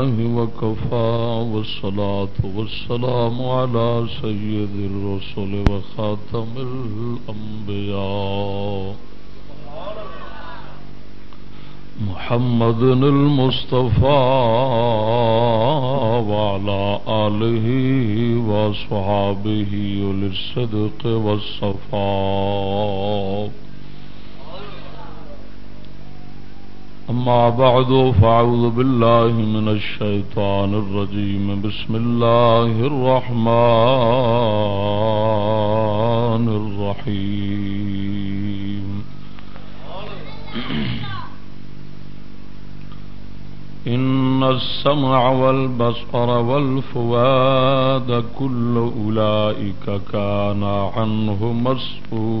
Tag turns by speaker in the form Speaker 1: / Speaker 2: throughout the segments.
Speaker 1: الله وكفى والصلاة والسلام على سيد الرسل وخاتم الأنبياء. محمد المصطفى وعلى آله وصحابه للصدق والصفاء. أما بعد، فأعوذ بالله من الشيطان الرجيم. بسم الله الرحمن الرحيم. إن السمع والبصر والفواد كل أولئك كان عنه مسؤولا.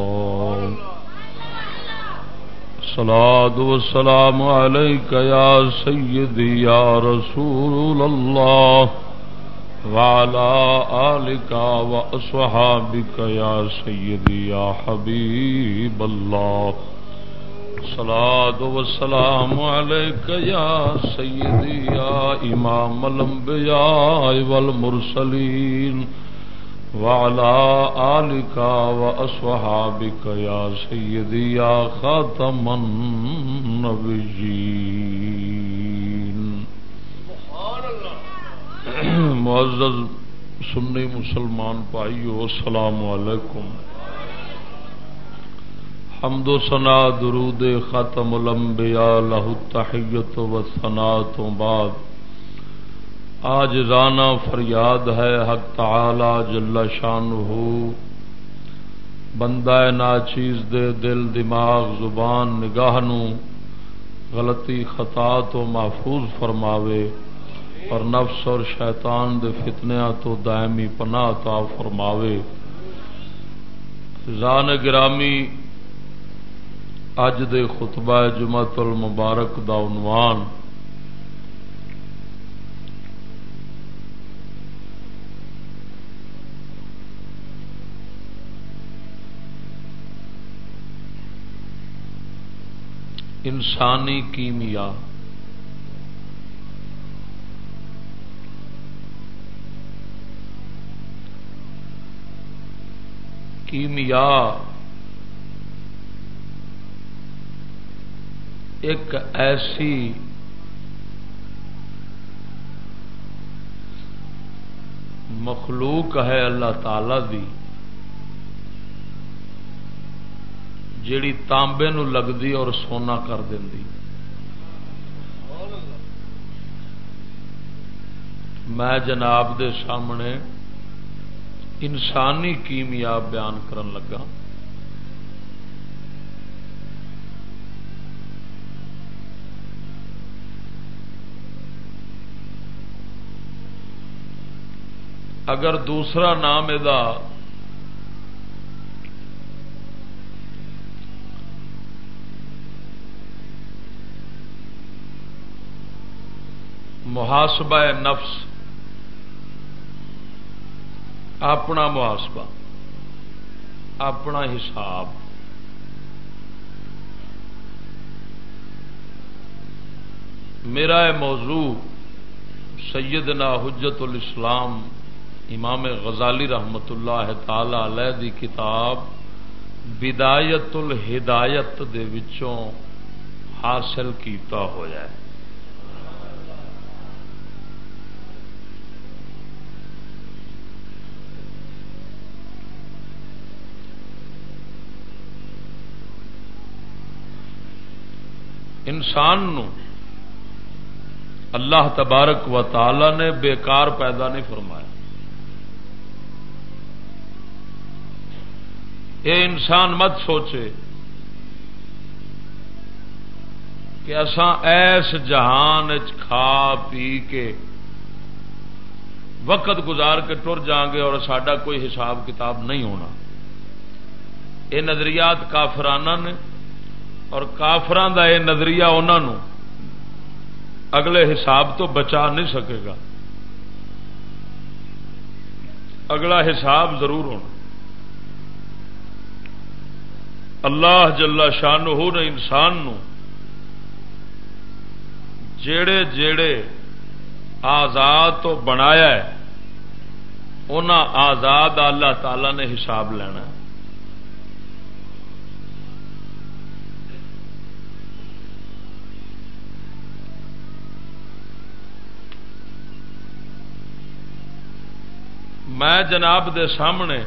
Speaker 1: الصلاة والسلام عليك يا سيدي يا رسول الله وعلى آلك وأصحابك يا سيدي يا حبيب الله الصلاة والسلام عليك يا سيدي يا إمام الأنبياء والمرسلين وعلى آلك وأصحابك يا سيدي يا خاتم النبيين. معزز سنی مسلمان پائیو السلام علیکم. حمد و سنا درود ختم الانبیاء، لہو التحیت و ثنا تو بعد آج رانا فریاد ہے حق تعالی جل شان ہو بندہ ناچیز دے دل، دماغ، زبان، نگاہ نو۔ غلطی، خطا تو محفوظ فرماوے۔ اور نفس اور شیطان دے فتنیا تو دائمی پناہ تا فرماوے۔ زان گرامی، اج دے خطبہ جمعت المبارک دا عنوان۔ انسانی کیمیا۔ کیمیا ایک ایسی مخلوق ہے اللہ تعالی دی۔ جیڑی تانبے نو لگدی اور سونا کر دی میں جناب دے سامنے انسانی کیمیا بیان کرن لگا۔ اگر دوسرا نام یہ محاسبہ نفس۔ اپنا محاسبہ، اپنا حساب۔ میرا موضوع سیدنا حجت الاسلام امام غزالی رحمت اللہ تعالی علیہ دی کتاب بدایت الہدایت دے وچوں حاصل کیتا ہوا ہے۔ انسان نو اللہ تبارک و تعالی نے بیکار پیدا نہیں فرمایا۔ یہ انسان مت سوچے کہ اسان ایس جہان کھا پی کے وقت گزار کے ٹر جاؤں گے اور سڈا کوئی حساب کتاب نہیں ہونا۔ یہ نظریات کافرانہ نے اور کافران کا یہ نظریہ انہوں اگلے حساب تو بچا نہیں سکے گا۔ اگلا حساب ضرور ہونا۔ اللہ جلا شان ہو نے انسان نو جڑے جڑے آزاد تو بنایا ہے ان آزاد اللہ تعالی نے حساب لینا ہے۔ میں جناب دے سامنے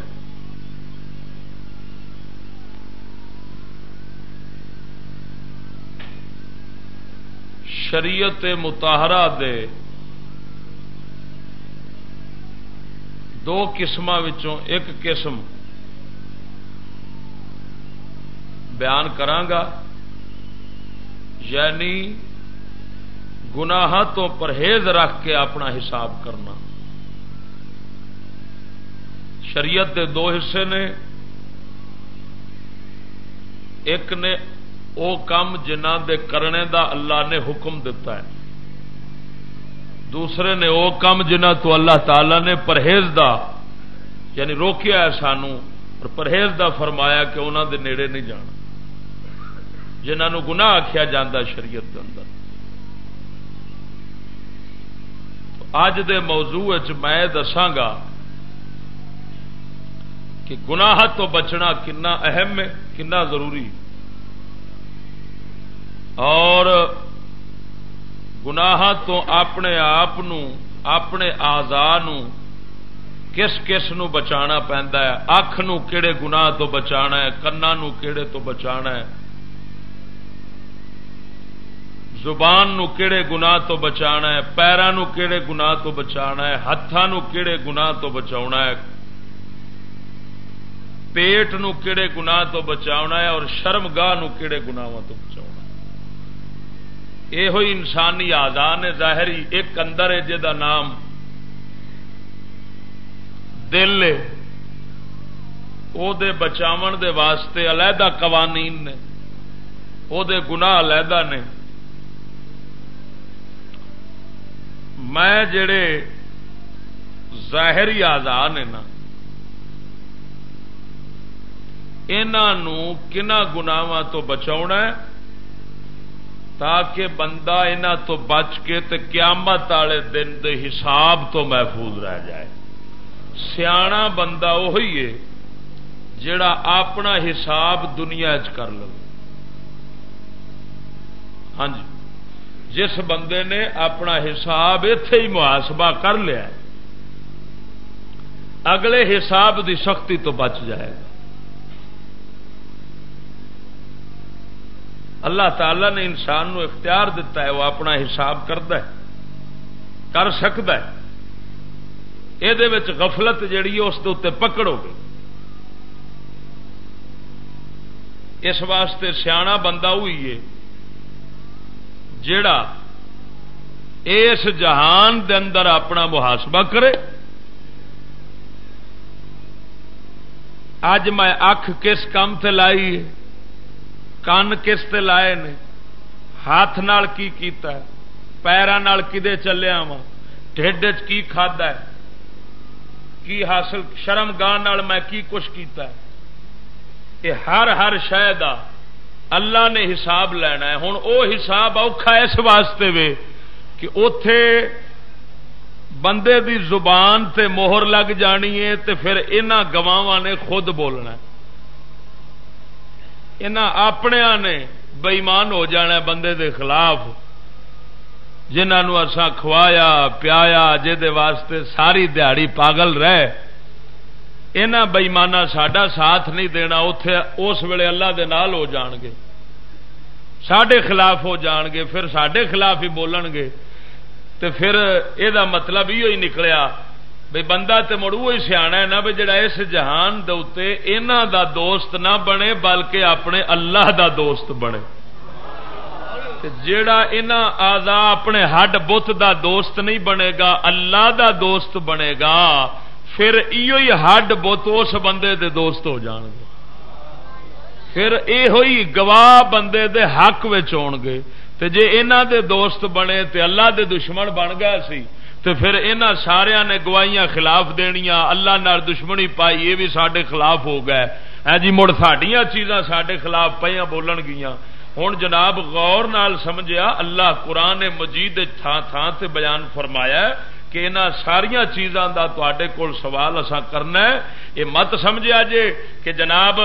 Speaker 1: شریعت متحرہ دے دو قسم ایک قسم بیان کرانگا یعنی گناہ تو پرہیز رکھ کے اپنا حساب کرنا۔ شریعت دے دو حصے نے۔ ایک نے او کام جنہ دے کرنے دا اللہ نے حکم دیتا ہے۔ دوسرے نے او کام جنہ تو اللہ تعالی نے پرہیز دا یعنی روکیا ہے سانو، اور پرہیز دا فرمایا کہ انہوں دے نیڑے نہیں جانا۔ جنہوں گنا آخیا جا شریعت کے اندر۔ اج دے موضوع میں دساگا کہ گناہ تو بچنا کنا اہم ہے کنا ضروری اور گناہ تو اپنے آپ اپنے آزاد کس کس نو بچانا پہنتا ہے؟ اکھ نو کہڑے گناہ تو بچانا ہے، کنا نو کہڑے تو بچانا ہے۔ زبان نو کہڑے گناہ تو بچانا ہے پیروں کہڑے گناہ تو بچانا ہے ہاتھوں کہڑے گناہ تو بچاؤنا ہے۔ پیٹ نو کہڑے گناہ تو بچاؤنا ہے اور شرم گاہ کہڑے گناہ تو بچا یہ انسانی آزاد ہے ظاہری ایک اندر ہے جہاں نام دل دے بچاو دے واسطے علیحدہ قوانین نے وہ گناہ علیحدہ نے۔ میں جڑے ظاہری آزاد نے نا کنا گناواں تو بچاؤ تاکہ بندہ انہ تو بچ کے تے قیامت والے دن دے حساب تو محفوظ رہ جائے۔ سیاح بندہ وہی ہے جڑا اپنا حساب دنیا چ کر لو۔ ہاں جی جس بندے نے اپنا حساب اتے ہی محاسبہ کر لیا اگلے حساب دی سختی تو بچ جائے گا۔ اللہ تعالی نے انسان نو اختیار دیتا ہے، وہ اپنا حساب کرتا ہے، کر سکتا ہے۔ یہ غفلت جیڑی ہے، اس کے پکڑو گے۔ اس واسطے سیاح بندہ ہوئی ہے جڑا اس جہان دے اندر اپنا محاسبہ کرے۔ اج میں اکھ کس کام سے لائی کن کس لائے نے ہاتھ نال کی کیتا ہے پیروں کدے چلیا وا ٹھڈ کی کھدا ہے کی حاصل شرم گاہ میں کی کچھ کیتا ہے یہ ہر ہر شہ اللہ نے حساب لینا ہے ہوں او حساب اوکھا اس واسطے وے کہ اتے بندے دی زبان تے موہر لگ جانی ہے تے پھر انہ گواواں نے خود بولنا ہے اپنے نے بئیمان ہو جانا بندے دے خلاف۔ جنہوں اسا کھوایا پیا واسطے ساری دیہڑی پاگل رہ بئیمانہ سڈا ساتھ نہیں دینا اتے اس ویلے اللہ دے نال ہو جان گے سڈے خلاف ہو جان گے پھر سڈے خلاف ہی بولن گے تو پھر یہ مطلب یہ نکلیا۔ بھائی بندہ تو مڑ وہی سیا نا بھی جڑا اس جہان دے دا دوست نہ بنے بلکہ اپنے اللہ دا دوست بنے۔ جیڑا انہ آزا اپنے ہڈ بت دا دوست نہیں بنے گا، اللہ دا دوست بنے گا، پھر ہی ہڈ بت اس بندے دے دوست ہو جان گے۔ پھر یہ گواہ بندے دے حق گے۔ تے جے انہ دے دوست بنے تے اللہ دے دشمن بن گیا سی تے پھر انہ سارا نے گواہیاں خلاف دنیا اللہ نال دشمنی پائی، یہ بھی سڈے خلاف ہو گئے۔ ہاں جی مڑ سڈیا چیزاں سڈے خلاف پہ بولن گیا ہوں جناب غور نال سمجھیا، اللہ قرآن مجید تھان تھان تے بیان فرمایا کہ ان ساریا چیزاں دا تے کول سوال اسا کرنا ہے۔ یہ مت سمجھا جے کہ جناب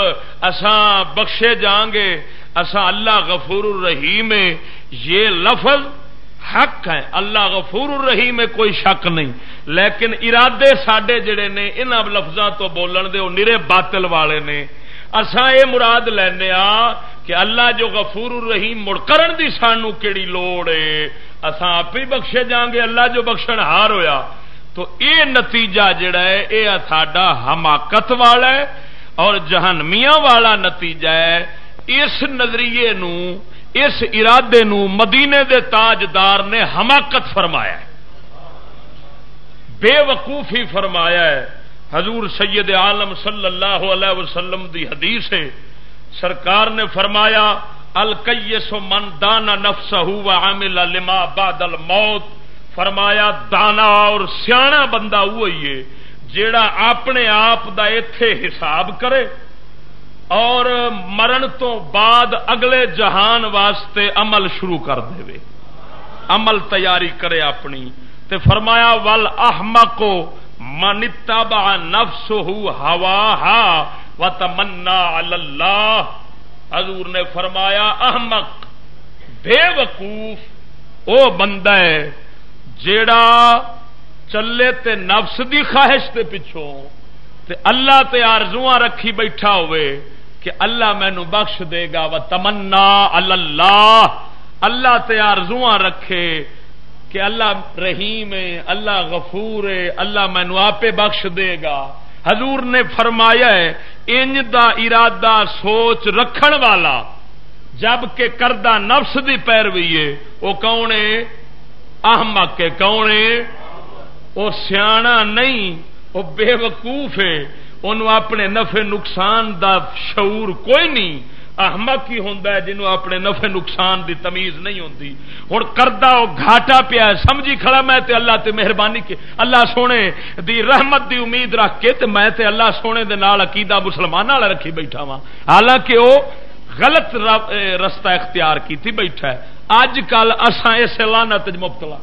Speaker 1: اساں بخشے جان گے، اساں اللہ غفور الرحیم، یہ لفظ حق ہے اللہ غفور الرحیم میں کوئی شک نہیں۔ لیکن ارادے سڈے جڑے نے ان لفظوں تو بولن دے، وہ نرے باطل والے نے۔ اساں یہ مراد لینا کہ اللہ جو غفور الرحیم مڑ کرن دی سانو کیڑی لوڑ ہے۔ اساں آپ ہی بخشے جان گے، اللہ جو بخشن ہار ہویا۔ تو یہ نتیجہ جڑا ہے یہ ساڈا حماقت والا ہے۔ اور جہنمیاں والا نتیجہ ہے۔ اس نظریے نو اس ارادے نو مدینے دے تاجدار نے حماقت فرمایا ہے۔ بے وقوفی فرمایا ہے۔ حضور سید عالم صلی اللہ علیہ وسلم دی حدیث ہے۔ سرکار نے فرمایا الکیس من دانا نفس ہوا عامل لما بعد الموت۔ فرمایا، دانا اور سیاح بندہ وہی ہے، جیڑا اپنے آپ دا ایتھے حساب کرے۔ اور مرن تو بعد اگلے جہان واسطے عمل شروع کر دے۔ عمل تیاری کرے اپنی۔ تے فرمایا، ول احمقو منتبا نفس ہوا ہا و اللہ۔ حضور نے فرمایا، احمق، بے وقوف، او بندہ ہے جیڑا چلے تے نفس دی خواہش تے پچھوں تے اللہ تے آرزواں رکھی بیٹھا ہوئے۔ کہ اللہ مینو بخش دے گا و تمنا اللہ اللہ تے آرزواں رکھے کہ اللہ رحیم ہے، اللہ غفور ہے، اللہ مینو آپ بخش دے گا۔ حضور نے فرمایا ہے، انج دا ارادہ سوچ رکھن والا، جبکہ کردہ نفس دی پیروی ہے۔ وہ کون ہے؟ احمق ہے کون ہے؟ وہ سیاح نہیں، وہ بے وقوف ہے۔ انہوں اپنے نفع نقصان دا شعور کوئی نہیں۔ احمق ہی ہوں جنہوں اپنے نفع نقصان دی تمیز نہیں ہوتی ہوں کردہ وہ گھاٹا پیا سمجھی کھڑا میں تے اللہ تے مہربانی کے اللہ سونے دی رحمت دی امید رکھ کے تے میں تے اللہ سونے دے نال عقیدہ مسلمان والا رکھی بیٹھا وا حالانکہ وہ غلط رستہ اختیار کی تھی بیٹھا ہے۔ اج کل اساں اس لانت مبتلا۔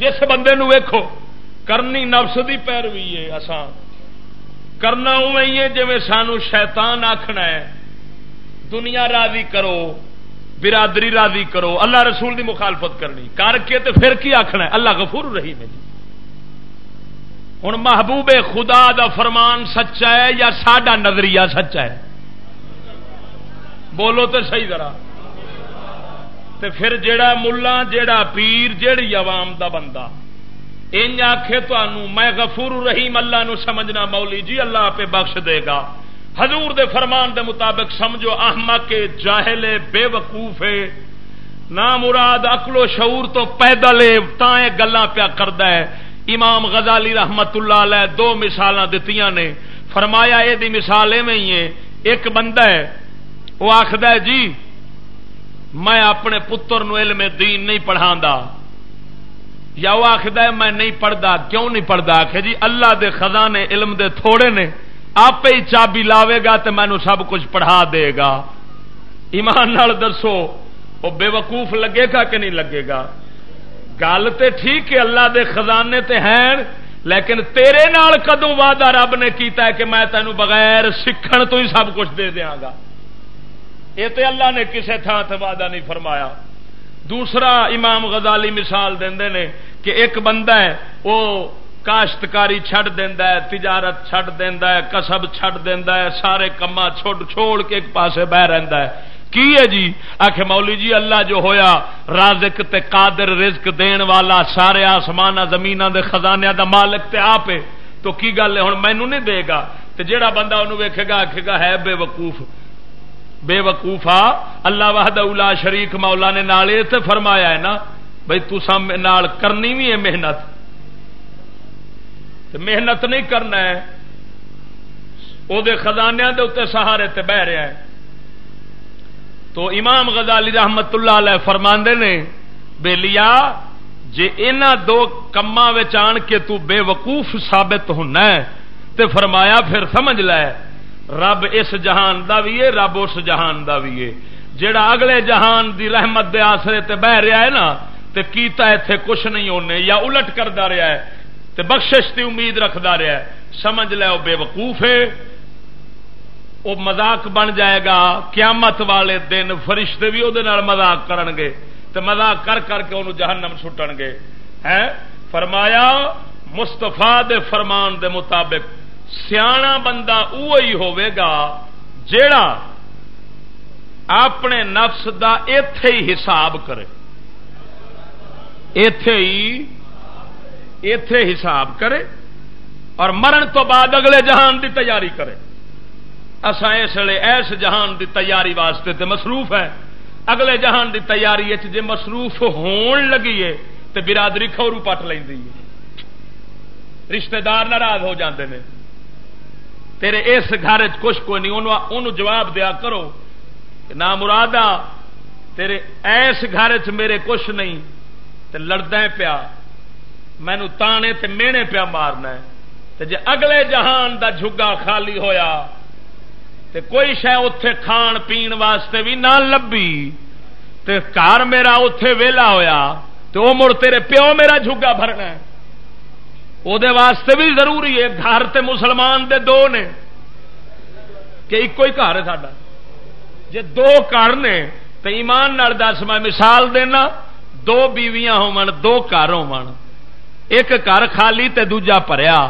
Speaker 1: جس بندے نو ویکھو، کرنی نفس دی پیروی ہے اساں۔ کرنا ہے جی سانو شیطان آخنا ہے۔ دنیا راضی کرو، برادری راضی کرو، اللہ رسول دی مخالفت کرنی۔ کر کے تو پھر کی آخنا ہے؟ اللہ غفور رہی میں جی۔ ہوں محبوب خدا دا فرمان سچا ہے یا ساڈا نظریہ سچا ہے؟ بولو تو صحیح ذرا۔ تے پھر جیڑا ملا، جیڑا پیر، جیڑی عوام دا بندہ۔ ان آخے تو میں غفور رحیم اللہ نو سمجھنا مولی جی اللہ پہ بخش دے گا۔ حضور دے فرمان دے مطابق سمجھو احمد جاہل بے وقوف ہے۔ نہ مراد اکلو شعور تو پیدل تائیں گلا پیا کرد ہے۔ امام غزالی رحمت اللہ علیہ دو مثال دیتی نے۔ فرمایا یہ دی مثال ایویں ہی ہے۔ ایک بندہ ہے، وہ آخد جی میں اپنے پتر نو علم دین نہیں پڑھا یا وہ آخد میں نہیں پڑھتا کیوں نہیں پڑھتا آخ جی اللہ دے خزانے، علم دے تھوڑے نے۔ آپ ہی چابی لاوے گا تو مینو سب کچھ پڑھا دے گا۔ ایمان نال دسو، وہ بے وقوف لگے گا کہ نہیں لگے گا؟ گل تو ٹھیک ہے، اللہ دے خزانے تے ہیں، لیکن تیرے نال کدو وعدہ رب نے کیتا ہے کہ میں تینوں بغیر سیکھن تو ہی سب کچھ دے دیا گا؟ یہ تو اللہ نے کسی تھان سے وعدہ نہیں فرمایا۔ دوسرا امام غزالی مثال دے نے کہ ایک بندہ ہے، وہ کاشتکاری چھڈ دینا ہے، تجارت چھڈ دینا ہے، کسب چھڈ دینا ہے، سارے کما چھوڑ چھوڑ کے ایک پاسے بہ رہا ہے۔ کی ہے جی؟ آخ مولی جی اللہ جو ہویا، رازق تے قادر رزق دین والا، سارے آسمان زمین دے خزانے دا مالک تے آپ تو کی گل ہے؟ ہوں مینو نہیں دے گا۔ تے جیڑا بندہ انہوں ویکھے گا آخے گا، ہے بے وقوف۔ بے وقوفا اللہ وحد اولا شریک مولا نے نال تے فرمایا ہے نا بھائی نال کرنی بھی ہے محنت۔ محنت نہیں کرنا ہے۔ وہ خزانے دے اتنے سہارے تے بہ رہا ہے تو امام غزالی رحمت اللہ علیہ فرماندے نے، بے لیا جی ان دو کما آن کے تو بے وقوف ثابت ہونا ہے، تے فرمایا پھر سمجھ لے۔ رب اس جہان دا بھی ہے، رب اس جہان دا بھی ہے۔ جڑا اگلے جہان دی رحمت دے آسرے تے بہ رہا ہے نا، تے کیتا ایتھے کچھ نہیں ہونے یا الٹ کردا رہا ہے، تے بخشش دی امید رکھدا رہا ہے۔ سمجھ لے وہ بے وقوف ہے۔ وہ مزاق بن جائے گا، قیامت والے دن فرشتے بھی وہ مزاق کرن گے۔ تے مزاق کر کر کے انہوں جہنم سٹن گے۔ ہے فرمایا مستفا دے فرمان دے مطابق۔ سیاح بندہ ہوئے گا جیڑا اپنے نفس دا ایتھے ہی حساب کرے۔ ایتھے ہی، ایتھے حساب کرے اور مرن تو بعد اگلے جہان دی تیاری کرے۔ اصا اس لیے ایس جہان دی تیاری واسطے تے مصروف ہے اگلے جہان دی تیاری جی مصروف ہون لگی ہے تو برادری کھورو پٹ لینی رشتہ دار ناراض ہو جاندے نے۔ تیرے اس گھر کچھ کوئی نہیں انہوں جواب دیا کرو نہ مرادہ، تیرے ایس گھر چ میرے کچھ نہیں، تے لڑدا پیا مینو تانے تے مینے پیا مارنا تے جے اگلے جہان دا جھگا خالی ہویا، تے کوئی شہ اتے کھان پین واسطے بھی نہ لبھی، تے گھر میرا اتے ویلا ہویا، تے وہ مڑ تیرے پیو میرا جھگا بھرنا ہے۔ وہ واسطے بھی ضروری ہے گھر تے مسلمان دے دو نے کہ ایک ہی گھر ہے ساڈا جی دو گھر نے تو ایمان نال دس میں مثال دینا دو بیویاں ہون دو گھر ہو ایک گھر خالی تے دوجا پریا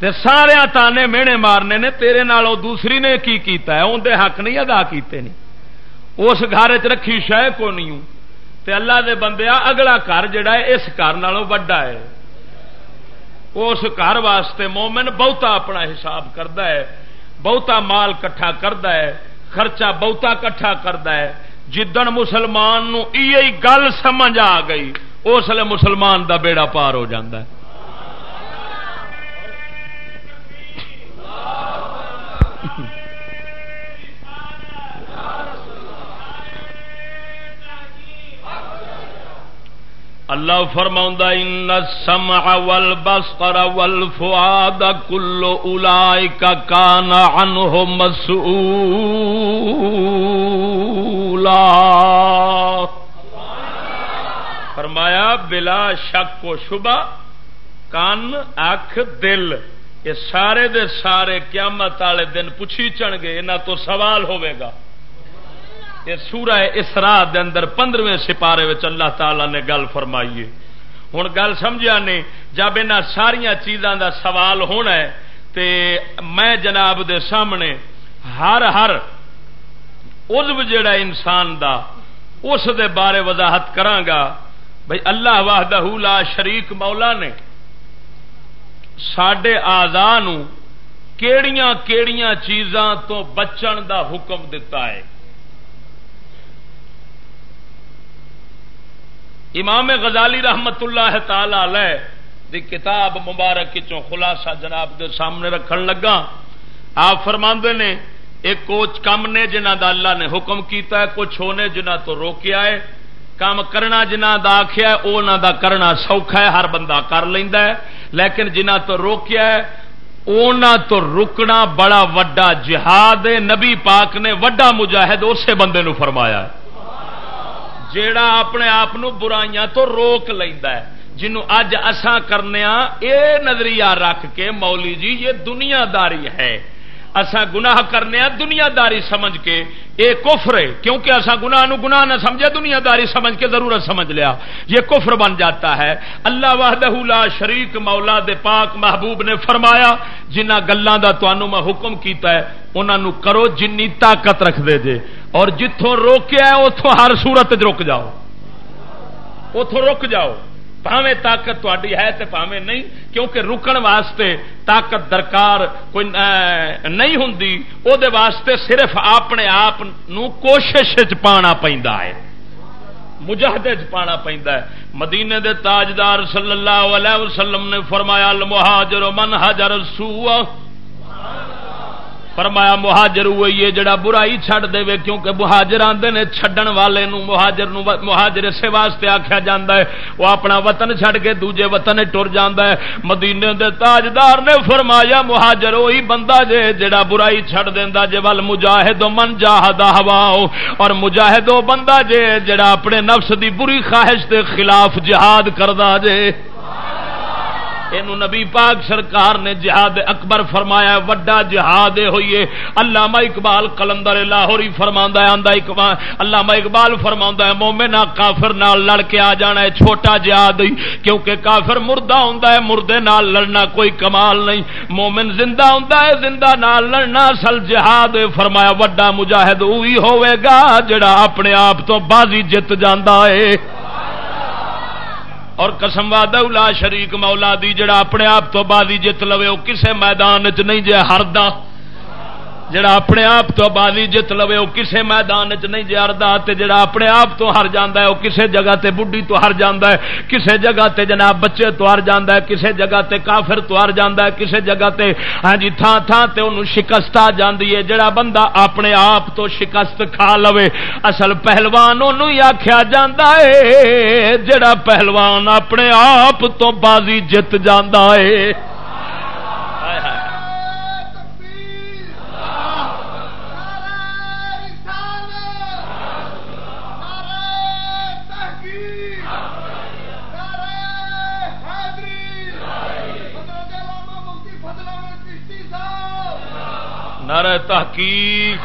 Speaker 1: تے سارے تانے مینے مارنے نے تیرے نالوں دوسری نے کی کیتا ہے اندر حق نہیں ادا کیتے نہیں اس گھر چ رکھی شہ کو نہیں تے اللہ دے بندیا اگلا گھر جڑا ہے اس گھر نالوں وڈا ہے اس گھر واسطے مومن بہتا اپنا حساب کرتا ہے، بہتا مال کٹھا کرتا ہے، خرچہ بہتا کٹھا کرتا ہے۔ جدن مسلمان نو گل سمجھ آ گئی، اس لیے مسلمان دا بیڑا پار ہو جاندہ ہے۔ اللہ فرما ان سمع والبصر والفؤاد كل اولئك كان عنه مسؤولا فرمایا، بلا شک و شبہ، کان اکھ دل، یہ سارے دے سارے قیامت والے دن پوچھی چن گے انہوں تو سوال ہوئے گا۔ یہ سورہ اسرا دے اندر پندرویں سپارے اللہ تعالی نے گل فرمائی ہوں گل سمجھا نہیں؟ جب ان ساریا چیزاں دا سوال ہونا ہے تے میں جناب دے سامنے ہر ہر ادب جڑا انسان دا اس دے بارے وضاحت کرانگا بھائی اللہ واہدہ لا شریک مولا نے سڈے آزاد کیڑیاں کیڑیاں چیزاں تو بچن دا حکم دیتا ہے۔ امام غزالی رحمت اللہ تعالی علیہ دی کتاب مبارک چوں خلاصہ جناب دے سامنے رکھن لگا۔ آپ فرما نے، ایک کوچ کم نے جنہ دا اللہ نے حکم کیتا ہے، کچھ ہونے جنہ تو روکیا ہے۔ کام کرنا جنہ دا آخیا ہے وہ دا کرنا سوکھا ہے، ہر بندہ کر لینا ہے۔ لیکن جنہ تو روکیا ہے، اونا تو رکنا بڑا وڈا جہاد نبی پاک نے وڈا مجاہد اسے بندے نو فرمایا ہے۔ جیڑا اپنے آپ برائیاں تو روک لینا ہے، جنوں اج اساں کرنے اے نظریہ رکھ کے مولی جی یہ دنیا داری ہے۔ اسا گناہ کرنے دنیا داری سمجھ کے۔ اے کفر ہے، کیونکہ اسا گناہ نو گناہ نہ سمجھے دنیا داری سمجھ کے ضرورت سمجھ لیا۔ یہ کفر بن جاتا ہے۔ اللہ وحدہ لا شریک مولا دے پاک محبوب نے فرمایا، جنہ گلوں دا تانوں میں حکم کیتا ہے، انہاں نو کرو جنی طاقت رکھ دے جے۔ اور جتوں روکیا ہے اتوں ہر صورت رک جاؤ۔ اتوں رک جاؤ۔ پاوے طاقت تاری ہے تو پاوے نہیں، کیونکہ رکن واسطے طاقت درکار کوئی نہیں ہوں وہ واسطے صرف اپنے آپ کوشش پانا ہے۔ مجاہدے چ پانا ہے۔ مدینے دے تاجدار صلی اللہ علیہ وسلم نے فرمایا، المہاجر من حجر سو فرمایا، مہاجر ہوئی ہے جڑا برائی چھڑ دے وے، کیونکہ مہاجر آندے نے چھڈن والے نو مہاجر نو مہاجر اسے واسطے آکھیا جاندا ہے، وہ اپنا وطن چھڑ کے دوجے وطن ٹر جاندا ہے، مدینے دے تاجدار نے فرمایا، مہاجر وہی بندہ جے جڑا برائی چھڑ دیندا، جے ول مجاہد من جاہد ہوا اور مجاہد وہ بندہ جے جڑا اپنے نفس دی بری خواہش دے خلاف جہاد کردا جے۔ یہ نبی پاک سرکار نے جہاد اکبر فرمایا وڈا جہاد ہوئیے علامہ اقبال کلندر لاہوری فرما آدھا اقبال علامہ اقبال فرما ہے مومنا کافر نال لڑ کے آ جانا ہے، چھوٹا جہاد ہی کیونکہ کافر مردہ ہوں مردے نال لڑنا کوئی کمال نہیں۔ مومن زندہ ہوں زندہ نال لڑنا اصل جہاد فرمایا، وڈا مجاہد وہی ہوئے گا، جڑا اپنے آپ تو بازی جت جانا ہے۔ اور قسم والا شریک مولا دی جڑا اپنے آپ تو بازی جت لو کسے میدان چ نہیں جے ہردا جڑا اپنے آپ تو بازی جت لو وہ کسے میدان چ نہیں جاردا تے جڑا اپنے آپ تو ہر جاندا ہے وہ کسے جگہ تے بڈھی تو ہر جاندا ہے، کسے جگہ تے جناب بچے تو ہر جاندا ہے، کسے جگہ تے کافر تو ہر جاندا ہے، کسے جگہ تے ہاں جی تھان تھان تے اونوں شکست آ جاندی ہے۔ جڑا بندہ اپنے آپ تو شکست کھا لوے، اصل پہلوان اونوں ہی آکھیا جاندا ہے، جڑا پہلوان اپنے آپ تو بازی جت جاندا ہے۔ نعرہ تحقیق۔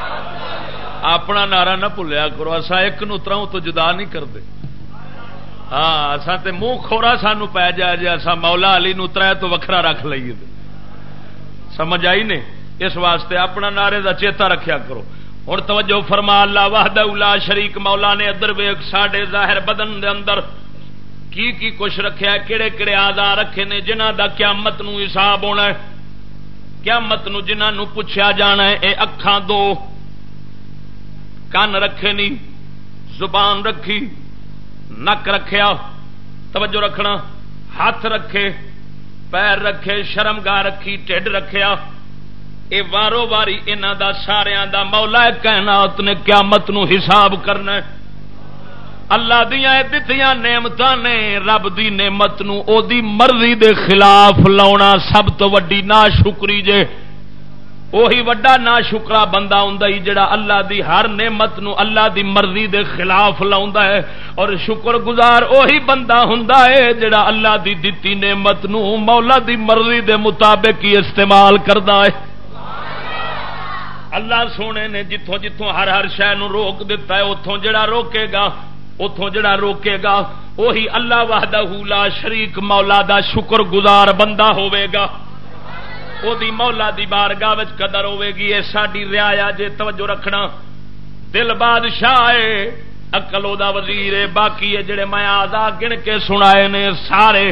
Speaker 1: اپنا نعرہ نہ بھولیا کرو اصا ایک نتراؤں تو جدا نہیں کرتے۔ ہاں اصا تے منہ کھورا سانو پی جائے جی اصا مولا علی نترا تو وکھرا رکھ لئیے۔ سمجھ آئی نے؟ اس واسطے اپنا نعرے دا چیتا رکھیا کرو۔ ہوں توجہ فرما، اللہ واہد الا شریک مولا نے ادھر ویگ ساڈے ظاہر بدن دے اندر کی کی کچھ رکھیا کہڑے کہڑے آزار رکھے نے جنہ دا قیامت نو حساب ہونا ہے۔ قیامت نو جنہوں پوچھا جانا ہے، اے اکھان دو۔ کن رکھے نہیں زبان رکھی، نک رکھیا، توجہ رکھنا، ہاتھ رکھے، پیر رکھے شرم گاہ رکھی، ٹھڈ رکھیا۔ اے وارو واری انہوں دا سارا دا مولا کہنا نے قیامت نو حساب کرنا ہے۔ اللہ دیا دتیاں نعمت نے، رب دی نعمت نو، او دی مرضی دے خلاف لاؤنا سب تو وڈی نا شکری جے۔ اوہی وڈا نا شکرا بندہ ہوں جڑا اللہ دی ہر نعمت نو اللہ دی مرضی دے خلاف لاؤں ہے۔ اور شکر گزار اوہی بندہ ہوں جڑا اللہ دی دتی نعمت نو مولا دی مرضی دے مطابق ہی استعمال کرتا ہے۔ اللہ سونے نے جتوں جتوں ہر ہر شہ روک دیتا ہے اتوں جڑا روکے گا اتوں جڑا روکے گا وہی اللہ وحدہ لا شریک مولا دا شکر گزار بندہ ہوے گا۔ او دی مولا دی بارگاہ وچ قدر ہوے گی، اے ساڈی رعایا جے توجہ رکھنا۔ دل بادشاہ اے اکل دا وزیر ہے باقی ہے جڑے میں آزا گن کے سنائے نے سارے۔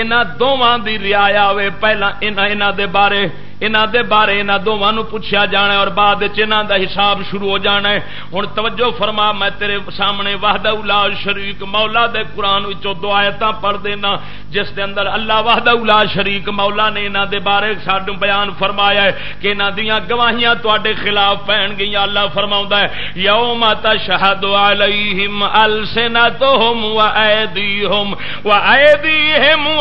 Speaker 1: انہاں دوواں دی رعایا ہوے پہلا انہاں انہاں دے بارے۔ انہوں دے بارے یہاں دونوں پوچھا جانا ہے اور بعد یہاں دا حساب شروع ہو جانا ہے۔ ہوں توجہ فرما، میں تیرے سامنے واہد الا شریک، مولا دے قرآن دو آیت پڑھ دینا، جس دے اندر اللہ واہد الا شریک، مولا نے یہاں دے بارے سڈ بیان فرمایا ہے کہ یہاں دیا گواہیاں تے خلاف پہن گئی اللہ فرما ہے یو ماتا شہد علیہم السنتہم و ایدیہم و ایدیہم و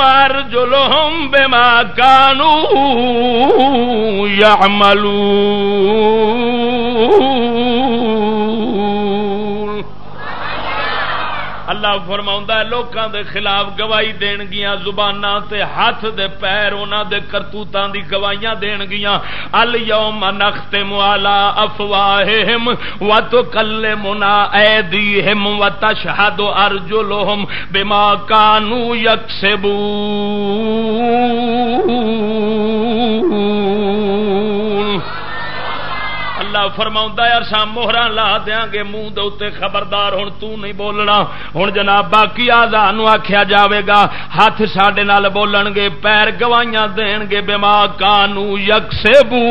Speaker 1: يعملون اللہ فرما لوگوں دے خلاف گواہی دن گیا زبان تے ہاتھ دے پیر انہوں دے کرتوتوں دی گواہیاں دن گیا ال یوم نخت موالا افواہم و تو کل منا ہم و تشہد ارجلہم بما کانو یکسبون اللہ فرما اصا موہرا لا دیا گے، منہ دے خبردار ہوں نہیں بولنا۔ ہوں جناب باقی آزاد آخیا جاوے گا، ہاتھ سڈے بولن گے، پیر گوائیاں دین گے، بما کانو یکسے بو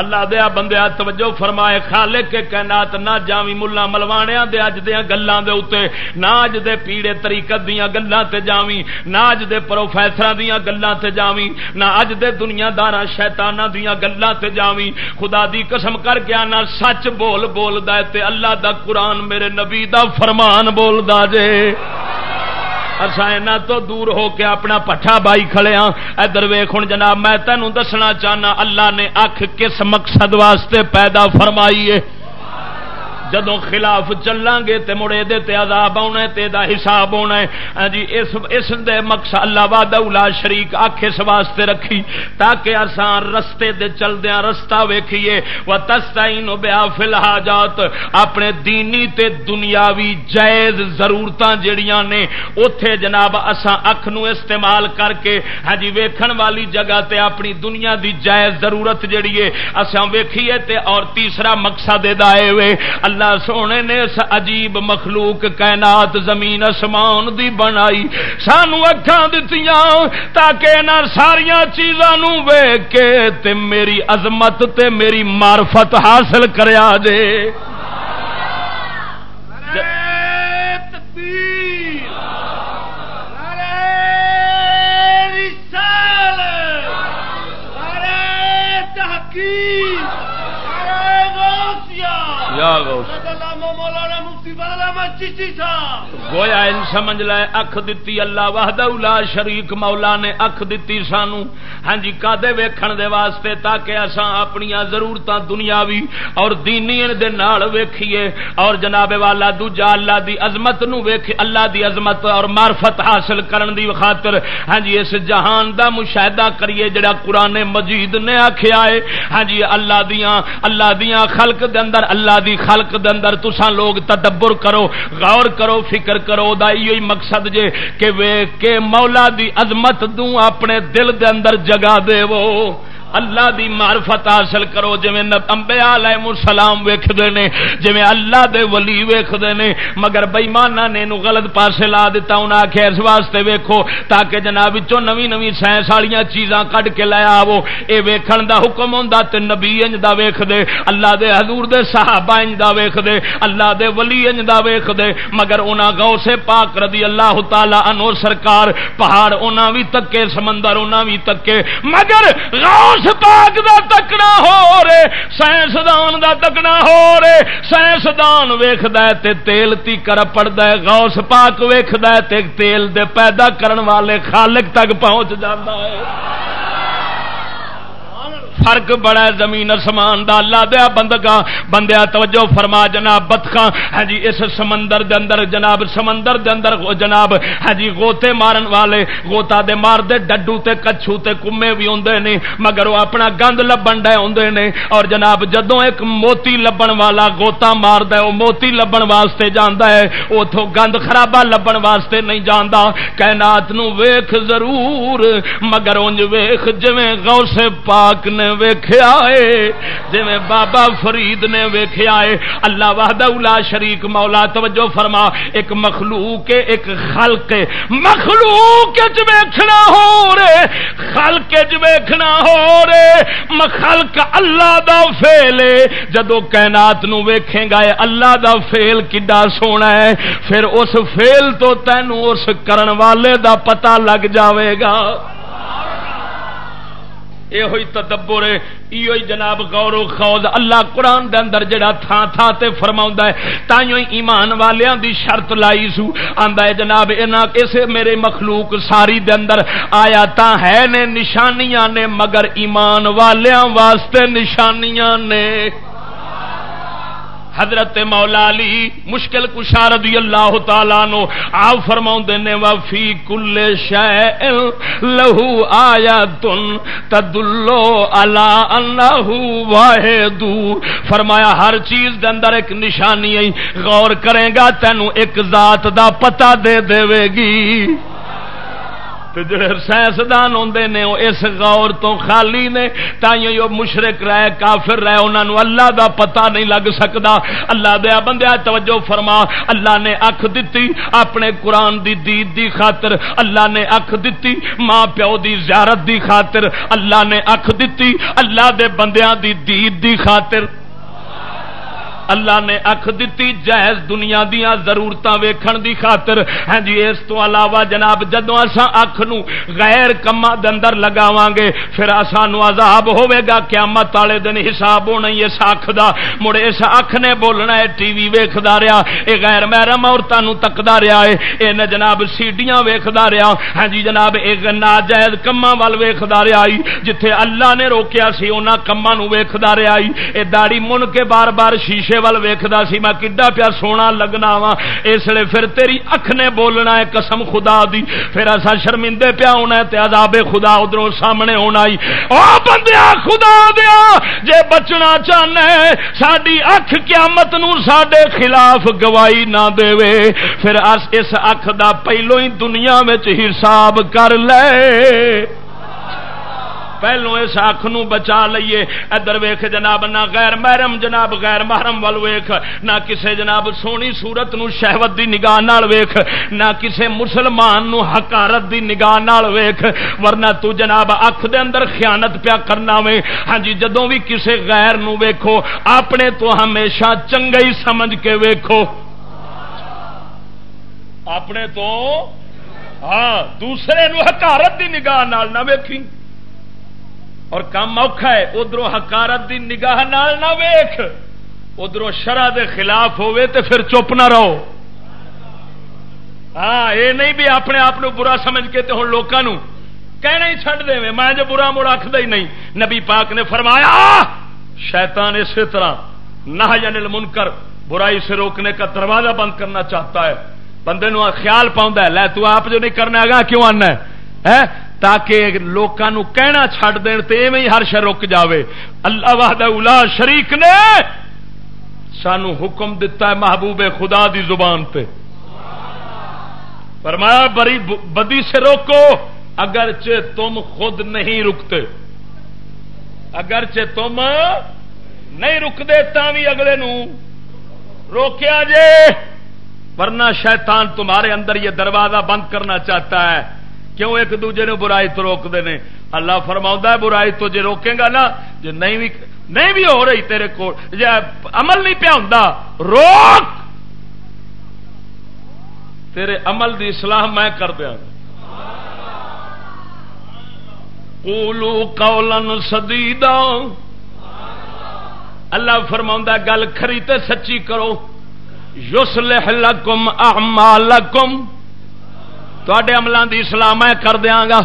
Speaker 1: اللہ دیا بندیا توجہ فرمائے خالے کے کائنات نہ جاوی ملا ملوانیا دے اج دیا گلاں دے اوتے، نہ اج دے پیڑے طریقت دیاں گلاں تے جاوی نہ اج دے پروفیسراں دیاں گلاں تے جاوی نہ اج دے دنیا داراں شیطاناں دیاں گلاں تے جاوی خدا دی قسم کر کے انا سچ بول بولدا تے اللہ دا قرآن میرے نبی دا فرمان بولدا جے۔ اصا تو دور ہو کے اپنا پٹھا بائی کھڑے ہاں۔ ادھر ویخ ہوں جناب، میں تینوں دسنا چاہنا، اللہ نے اکھ کس مقصد واسطے پیدا فرمائی ہے؟ جدو خلاف چلیں گے تو مڑے دے تے عذاب آنا ہے، تے دا حساب آنا ہے۔ ہاں جی اس اس دے مقصد اللہ واد شریک آخ اس واسطے رکھی تاکہ آسان رستے دے چلدیا رستہ ویکھیے۔ و تستعین بیا فی الحاجات۔ اپنے دینی تے دنیاوی جائز ضرورت جڑیاں نے اتے جناب اساں اکھ نو استعمال کر کے ہاں جی ویکھن والی جگہ تے اپنی دنیا دی جائز ضرورت جڑی ہے، اساں ویکھیے تے اور تیسرا مقصد دائے ہوئے اللہ اللہ سونے نے اس عجیب مخلوق کائنات زمین اسمان دی بنائی۔ سانو اکھاں دتیاں تاکہ انہاں ساریاں چیزاں نو ویکھ کے تے میری عظمت تے میری معرفت حاصل کریا جے۔ دے گویا ان سمجھ لے، اکھ دیتی اللہ وحدہ واہدہ شریک مولا نے اکھ دیتی سانو۔ ہاں جی کادے ویکھن دے واسطے تاکہ اساں اپنی ضرورتاں دنیاوی اور دینی دے نال ویکھیے۔ اور جناب والا، دوجا اللہ دی عظمت نو ویکھ، اللہ دی عظمت اور معرفت حاصل کرن دی خاطر۔ ہاں جی اس جہان دا مشاہدہ کریے جڑا قرآن مجید نے آکھیا ہے۔ ہاں جی اللہ دیاں اللہ دیاں خلق دے اندر، اللہ دی خلق دے اندر تساں لوگ تدبر کرو۔ غور کرو، فکر کرو دا ہی مقصد جے کہ وے کے مولا دی عظمت دوں اپنے دل دے اندر جگہ دے وہ اللہ دی معرفت حاصل کرو۔ جی امبیا علیہ السلام ویکھدے نے جی اللہ دے ولی ویکھدے نے، مگر بےمانا نے نو غلط پاسے لا دیتا انہیں آخیا اس واسطے ویکھو، تاکہ جناب نوی نوی سائنس والی چیزاں کڈ کے لیا آو اے ویکھن دا حکم ہوں تے نبی انج دا ویکھ دے اللہ دے حضور دے صحابہ انج دا ویکھ دے اللہ دے ولی انج دا ویکھ دے مگر انہاں گو سے پاک رضی اللہ تعالی عنہ سرکار، پہاڑ انہاں بھی تکے، سمندر انہاں بھی تکے۔ مگر غوث پاک دا تکنا ہو رے سائنسدان دا تکنا ہو رے۔ سائنسدان ویخد تیل تی کر پڑتا ہے، غوث پاک ویخد تیل دے پیدا کرن والے خالق تک پہنچ جاتا ہے۔ فرق بڑا ہے زمین اسمان دا اللہ دیا بندگا بندیا توجہ فرما جناب بتخا ہاں جی اس سمندر دے اندر جناب، سمندر دے اندر جناب ہاں جی گوتے مارن والے، گوتا دے مار دے ڈڈو تے کچھو تے کمے بھی ہوندے نے، مگر وہ اپنا گند لبن ڈے ہوندے نے۔ اور جناب، جدوں ایک موتی لبن والا گوتا مار دے وہ موتی لبن واسطے جاندا ہے اوتھوں گند خرابہ لبن واسطے نہیں جاندا۔ کائنات نو ویکھ ضرور، مگر اونج ویکھ جویں غوث پاک نے ویخیا ہے جی بابا فرید نے ویخیا ہے۔ اللہ وحدہ الا شریک، مولا توجہ فرما، ایک مخلوق ایک خلق مخلوق ویکھنا ہو رے خلق ویکھنا ہو رے مخلق اللہ دا فیل جدو کائنات نو ویکھے گا اللہ دا فیل کڈا سونا ہے۔ پھر اس فیل تو تینوں اس کرن والے دا پتہ لگ جاوے گا۔ یہ تدبر ہے جناب غور و خوض، اللہ قرآن دے اندر جڑا تھا تھا تے فرماؤں ہے، تائیوں ایمان والیاں دی شرط لائی سو۔ آندا ہے جناب، اینا اسے میرے مخلوق ساری دے اندر آیا تا ہے نے، نشانیاں نے، مگر ایمان والیاں واسطے نشانیاں نے۔ حضرت مولا علی مشکل کشا رضی اللہ تعالی نو آپ فرما نے وفی کل شہ لہو آیا تن تدلو اللہ واحد. فرمایا، ہر چیز دے اندر ایک نشانی غور کرے گا تینوں ایک ذات دا پتہ دے دے گی۔ جڑے سائنسدان آتے نے وہ اس غور تو خالی نے، تائیوں مشرق رہے، کافر رہے انہوں اللہ دا پتہ نہیں لگ سکتا اللہ دیا بندیا توجہ فرما، اللہ نے اکھ دتی اپنے قرآن دی دید دی خاطر، اللہ نے اکھ دتی ماں پیو دی زیارت دی خاطر، اللہ نے اکھ دتی اللہ دے بندیاں دی دید دی خاطر۔ اللہ نے اکھ دیتی جائز دنیا دیا ضرورت ویکھن دی خاطر۔ ہاں جی اس تو علاوہ جناب جدو اصا اکھ نو غیر کما دندر لگاواں گے، پھر سانو عذاب ہوے گا، قیامت والے دن حساب ہونا ہی اس اکھ دا۔ مڑ اس اکھ نے بولنا ہے، ٹی وی ویکھدا رہیا، اے غیر محرم عورتاں نو تکدا رہیا اے اے نہ جناب سیڈیاں ویکھدا رہیا۔ ہاں جی جناب، اے ناجائز کما ول ویکھدا رہیا ائی جتھے اللہ نے روکیا سی، انہاں کما نو ویکھدا رہیا ائی اے داڑھی من کے بار بار شیشے شیشے وال ویکھدا سی، میں کڈا پیا سونا لگنا وا۔ اس لیے پھر تیری اکھ نے بولنا ہے، قسم خدا دی۔ پھر ایسا شرمندے پیا ہونا ہے تے عذاب خدا ادھروں سامنے ہونا ہی۔ او بندیا، خدا دیا، جے بچنا چاہنا ہے ساری اکھ قیامت نو ساڈے خلاف گواہی نہ دے پھر اس اکھ دا پہلو ہی دنیا میں حساب کر لے۔ پہلو اس اکھ نو بچا لئیے۔ ادھر ویخ جناب، نہ غیر محرم جناب، غیر محرم ول ویخ نہ کسے جناب سونی صورت نو شہوت دی نگاہ نال ویخ نہ کسے مسلمان نو حکارت دی نگاہ نال ویخ ورنہ تو جناب اکھ دے اندر خیانت پیا کرنا وے۔ ہاں جی جدوں بھی کسے غیر نو ویکھو، اپنے تو ہمیشہ چنگا ہی سمجھ کے ویکھو۔ اپنے تو ہاں دوسرے نو حکارت دی نگاہ نال نہ ویکھی۔ اور کام اوکھا ہے ادھر حکارت دی نگاہ نال نہ ویخ ادھر شرح دے خلاف ہوئے تے پھر چپ نہ رہو۔ ہاں یہ نہیں بھی اپنے آپ برا سمجھ کے ہوں لوگوں کہنا ہی چھڈ دے میں جو برا مڑ آخد ہی نہیں۔ نبی پاک نے فرمایا، شیطان اسی طرح نہ جنل منکر برائی سے روکنے کا دروازہ بند کرنا چاہتا ہے۔ بندے نو خیال پاؤں لے تو آپ جو نہیں کرنا گا کیوں آنا ہے؟ تاکہ لوگوں کہنا چھڈ دین تو ایویں ہر شہ رک جاوے۔ اللہ وحد الا شریک نے سانو حکم دتا ہے محبوب خدا دی زبان پہ فرمایا، بری بدی سے روکو، اگرچہ تم خود نہیں رکتے۔ اگرچہ تم نہیں رکتے تا بھی اگلے نو روکیا جے۔ ورنہ شیطان تمہارے اندر یہ دروازہ بند کرنا چاہتا ہے۔ کیوں ایک دوجے نے برائی تو روکتے ہیں اللہ فرما برائی تو جی روکے گا نا جی نہیں بھی نہیں بھی ہو رہی تیرے کو جی عمل نہیں پیا ہوں روک! تیرے عمل دی اصلاح میں کر دیا۔ اولو قولن سدیدا۔ اللہ فرما گل خری تے سچی کرو۔ یسلح لکم اعمالکم۔ تے عملوں کی سلام میں کر دیا گا۔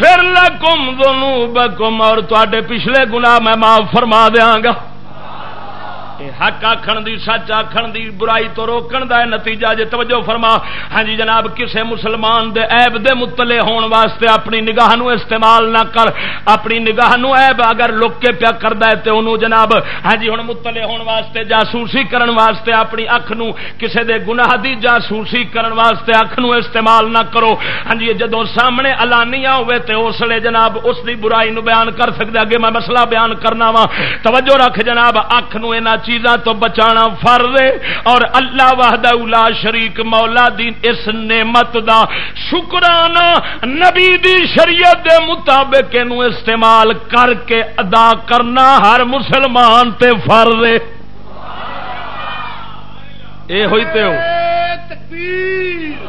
Speaker 1: فر لکم دونوں بکم اور تے پچھلے گنا میں معاف فرما دیا گا۔ حق آخر دی، سچ آخر دی، برائی تو روکن دا نتیجہ جی توجہ فرما۔ ہاں جی جناب، کسے مسلمان دے عیب دے متلے ہون واسطے اپنی نگاہ نو استعمال نہ کر۔ اپنی نگاہ نو عیب اگر لک کے پیا کردا ہے تے اونوں جناب ہاں جی ہن متلے ہون واسطے، جاسوسی کرن واسطے اپنی اکھ نو کسے دے گناہ دی جاسوسی کرن واسطے اکھ نو استعمال نہ کرو۔ ہاں جی جدوں سامنے علانیہ ہوے تے اس لیے جناب اس دی برائی نو بیان کر سکدا اگے میں مسئلہ بیان کرنا وا۔ توجہ رکھ جناب، اکھ نو انہاں چیزاں تو بچانا فرض ہے اور اللہ وحدہ اولا شریک مولا دی اس نعمت دا شکرانہ نبی دی شریعت دے مطابق انو استعمال کر کے ادا کرنا ہر مسلمان تے فرض ہے۔ اے ہوئی تے ہو۔ تکبیر۔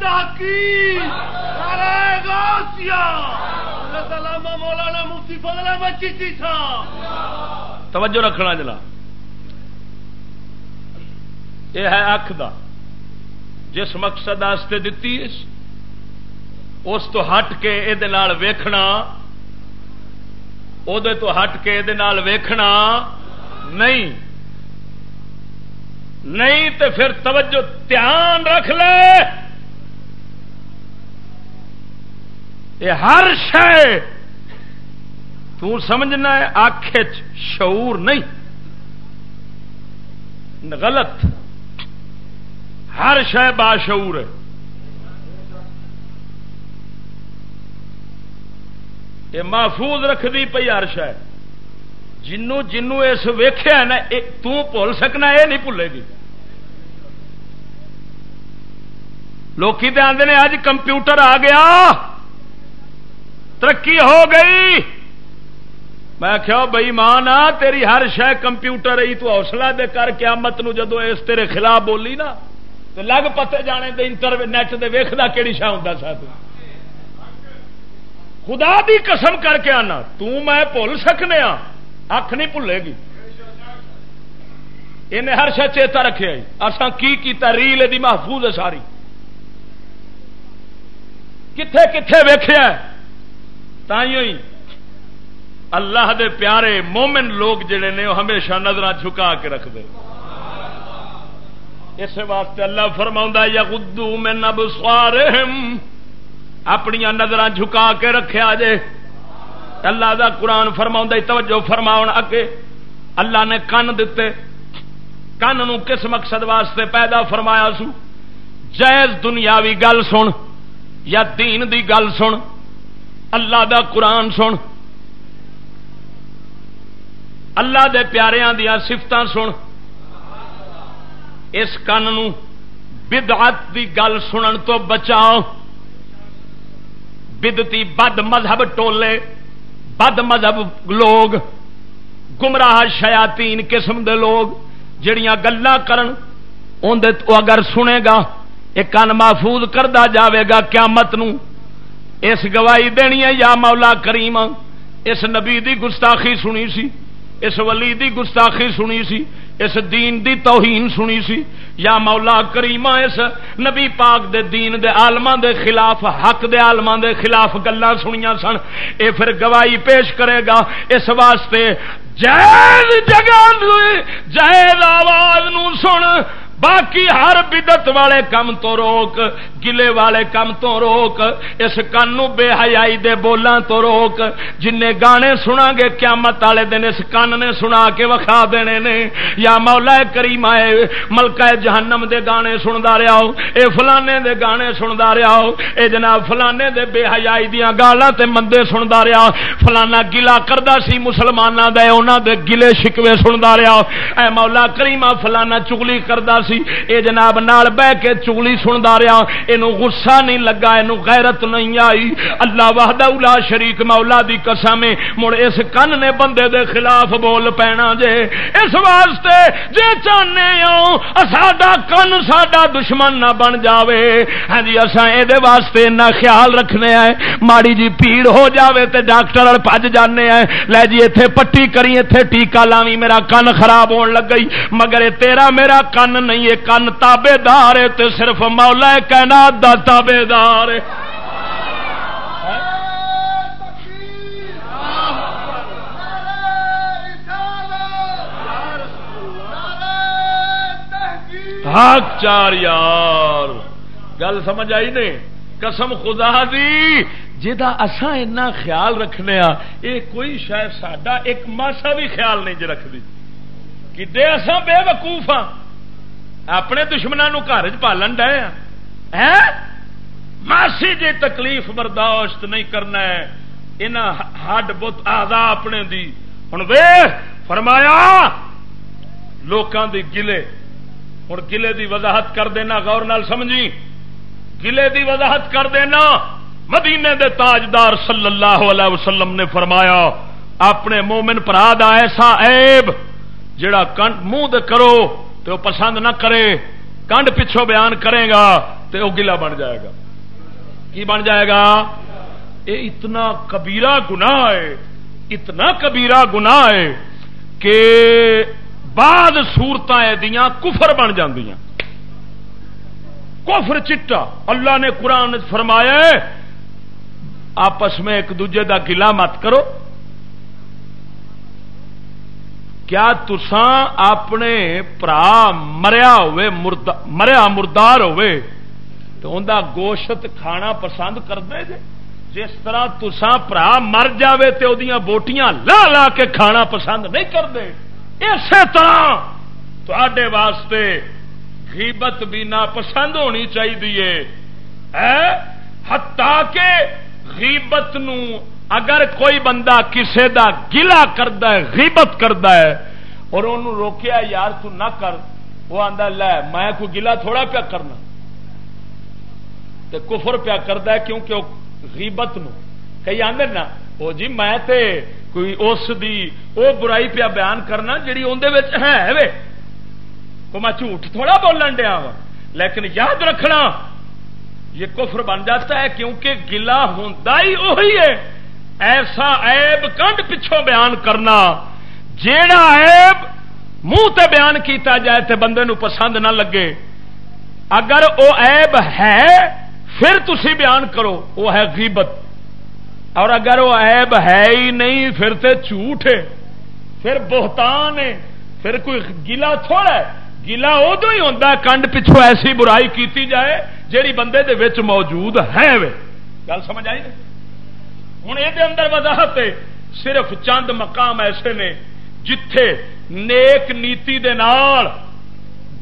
Speaker 1: تحقیق۔ مولانا مفتی فضل توجہ رکھنا جلا یہ ہے اکھ دا۔ جس مقصد آستے دتی اس تو ہٹ کے یہ ویکھنا۔ تو ہٹ کے یہ ویکھنا نہیں۔ نہیں تو پھر توجہ دھیان رکھ لے۔ یہ ہر شے سمجھنا ہے آخ شعور نہیں۔ غلط۔ ہر شہ باشعور ہے۔ یہ محفوظ رکھتی پی ہر شہ جنوں جنوں اس ویخیا نا تل سکنا یہ نہیں بھولے گی۔ لوکی تو آدھے اج کمپیوٹر آ گیا۔ ترقی ہو گئی۔ میں کیا بئی ماں نہ تیری ہر شہ کمپیوٹر رہی تو حوصلہ دے کر قیامت نو جدو اس تیرے خلاف بولی نا تو لگ پتے جانے دے انٹر نیٹ دے ویخلا کہڑی شہ ہوں سا خدا دی قسم کر کے آنا میں بھول سکنے ہاں اکھ نہیں بھولے گی۔ انہیں ہر شہ چیتا رکھے اسان کی کیتا، ریل دی محفوظ ہے ساری۔ کتھے کتھے ویخیا تھی اللہ دے پیارے مومن لوگ جڑے نے وہ ہمیشہ نظر جھکا کے رکھتے اس واسطے اللہ فرما یا گدو میں نب اپنی نظر جھکا کے رکھا جے۔ اللہ دا قرآن فرما توجہ فرماؤ اگے۔ اللہ نے کن دیتے کن نو کس مقصد واسطے پیدا فرمایا سو؟ جائز دنیاوی گل سن یا دین دی گل سن؟ اللہ دا قرآن سن؟ اللہ دے پیاریاں دیا سفت سن۔ اس کن بدعت دی گل سنن تو بچاؤ۔ بدتی بد مذہب ٹولے، بد مذہب لوگ، گمراہ شیاطین قسم دے لوگ جڑیاں گلا کرن اگر سنے گا ایک کن محفوظ کردہ جاوے گا قیامت نو۔ اس گواہی دینی ہے، یا مولا کریم، اس نبی دی گستاخی سنی سی۔ اس ولی دی گستاخی سنی سی، اس دین دی توہین سنی سی۔ یا مولا کریما اس نبی پاک دے دین دے عالما دے خلاف، حق دے عالما دے خلاف گلا سنیاں سن۔ اے پھر گواہی پیش کرے گا، اس واسطے جائز جگہ جائز آواز نو سن۔ باقی ہر بدت والے کم تو روک، گلے والے کم تو روک، اس کن بے حیائی دے بولوں تو روک۔ جن گانے سنا گے، قیامت والے دن اس کن نے سنا کے وکھا دینے نے۔ یا مولا کریم آئے، ملکہ جہنم دے گانے سنتا رہا ہو۔ اے فلانے دے گانے سنتا رہا ہو۔ اے جناب فلانے دے بے حیائی دیا گالاں تے مندے سنتا رہا فلانا گلا کردا سی مسلمانوں دے، انہاں دے گلے شکوے سنتا رہا اے مولا کریمہ فلانا چگلی کردا سی اے جناب نال بہ کے چگلی سنتا رہا۔ یہ غصہ نہیں لگا یہ غیرت نہیں آئی۔ اللہ وحدہ الا شریک مولا دی قسم مڑ اس کن نے بندے دے خلاف بول پینا جے۔ اس واسطے جے چاہنے ہو ساڈا کن ساڈا دشمن نہ بن جاوے۔ ہاں جی اساں اے دے واسطے نہ خیال رکھنے ہیں ماڑی جی پیڑ ہو جاوے تے ڈاکٹر پج جانے ہیں لے جی ایتھے پٹی کری، ایتھے ٹیکا لاوی، میرا کن خراب ہون لگ گئی۔ مگر تیرا میرا کن نہیں ہے کن تابے دار ہے تو صرف مولا کہنا دا تابے دار ہے چار یار۔ گل سمجھ آئی نہیں؟ قسم خدا دی جا اسان اتنا خیال رکھنے آ یہ کوئی شاید ساڈا ایک ماسا بھی خیال نہیں جی رکھتی کہ اسان بے وقوف ہاں اپنے دشمنوں گھر چالن ڈے ماسی جی تکلیف برداشت نہیں کرنا یہاں ہڈ بت آدھا اپنے دی۔ ہوں وے فرمایا، لوکاں دی گلے۔ ہوں گلے دی وضاحت کر دینا، غور نال سمجھی۔ گلے دی وضاحت کر دینا۔ مدینے دے تاجدار صلی اللہ علیہ وسلم نے فرمایا، اپنے مومن پرا دا ایسا عیب، جڑا منہ کرو۔ تو پسند نہ کرے، کنڈ پچھوں بیان کرے گا تو وہ گلا بن جائے گا۔ کی بن جائے گا؟ یہ اتنا کبیرا گنا ہے، اتنا کبیرا گنا ہے کہ بعد سورت دیا کفر بن جی کفر چٹا، اللہ نے قرآن فرمایا آپس میں ایک دوجے کا گلا مت کرو۔ کیا تسان اپنے برا مریا ہوئے مریا مردار ہوئے تو انہ گوشت کھانا پسند کرتے جے؟ جس طرح تسان برا مر جائے تو بوٹیاں لا لا کے کھانا پسند نہیں کرتے۔ اسی طرح تے واسطے غیبت بھی ناپسند ہونی چاہیے ہتا کہ غیبت نو اگر کوئی بندہ کسے دا گلا کرد غیبت کرد اور انہوں روکیا، یار تو نہ کر، وہ آدھا لے، میں کوئی گلا تھوڑا پیا کرنا۔ کفر پیا کرد کیونکہ وہ غیبت نو۔ کئی آدھے نا؟ وہ جی میں تے کوئی اس دی او برائی پیا بیان کرنا جی اندر ہے وے۔ کو میں جھوٹ تھوڑا بولن دیا وا۔ لیکن یاد رکھنا، یہ کفر بن جاتا ہے کیونکہ گلا ہوں ہی ہے۔ ایسا عیب کنڈ پچھوں بیان کرنا۔ جیڑا عیب منہ تے بیان کیتا جائے تے بندے نو پسند نہ لگے۔ اگر وہ عیب ہے، پھر تسی بیان کرو وہ ہے غیبت۔ اور اگر وہ عیب ہے ہی نہیں، پھر تے جھوٹ ہے۔ پھر بہتان ہے۔ پھر کوئی گلا تھوڑا ہے۔ گلا ادو ہی ہوتا کنڈ پچھو ایسی برائی کیتی جائے جیڑی بندے دے وچ موجود ہے گل سمجھ آئی؟ ہوں یہ اندر وضاحت ہے، صرف چند مقام ایسے نے جتھے نیک نیتی دے نال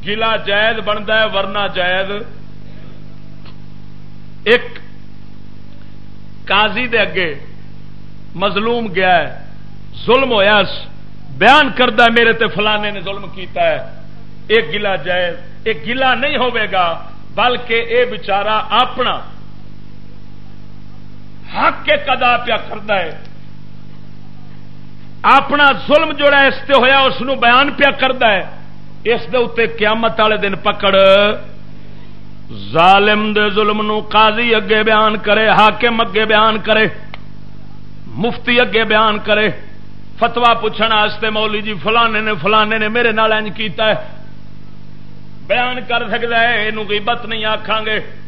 Speaker 1: گلا جائز بنتا ہے، ورنہ جائز ایک قاضی دے اگے مظلوم گیا ہے، ظلم ہویا بیان کردہ میرے تے فلانے نے ظلم کیتا ہے۔ ایک گلا جائز، ایک گلا نہیں ہوئے گا، بلکہ اے بچارا اپنا حق کے کدا پیا کرتا ہے۔ اپنا ظلم جوڑا اس سے ہوا اس بیان پیا کرتا ہے۔ اس دے اتنے قیامت والے دن پکڑ۔ ظالم دے ظلم نو قاضی اگے بیان کرے، حاکم اگے بیان کرے، مفتی اگے بیان کرے۔ فتوا پوچھنے مولی جی فلانے نے فلانے نے میرے نال کیتا ہے۔ بیان کر سکتا ہے یہ غیبت نہیں آخان گے۔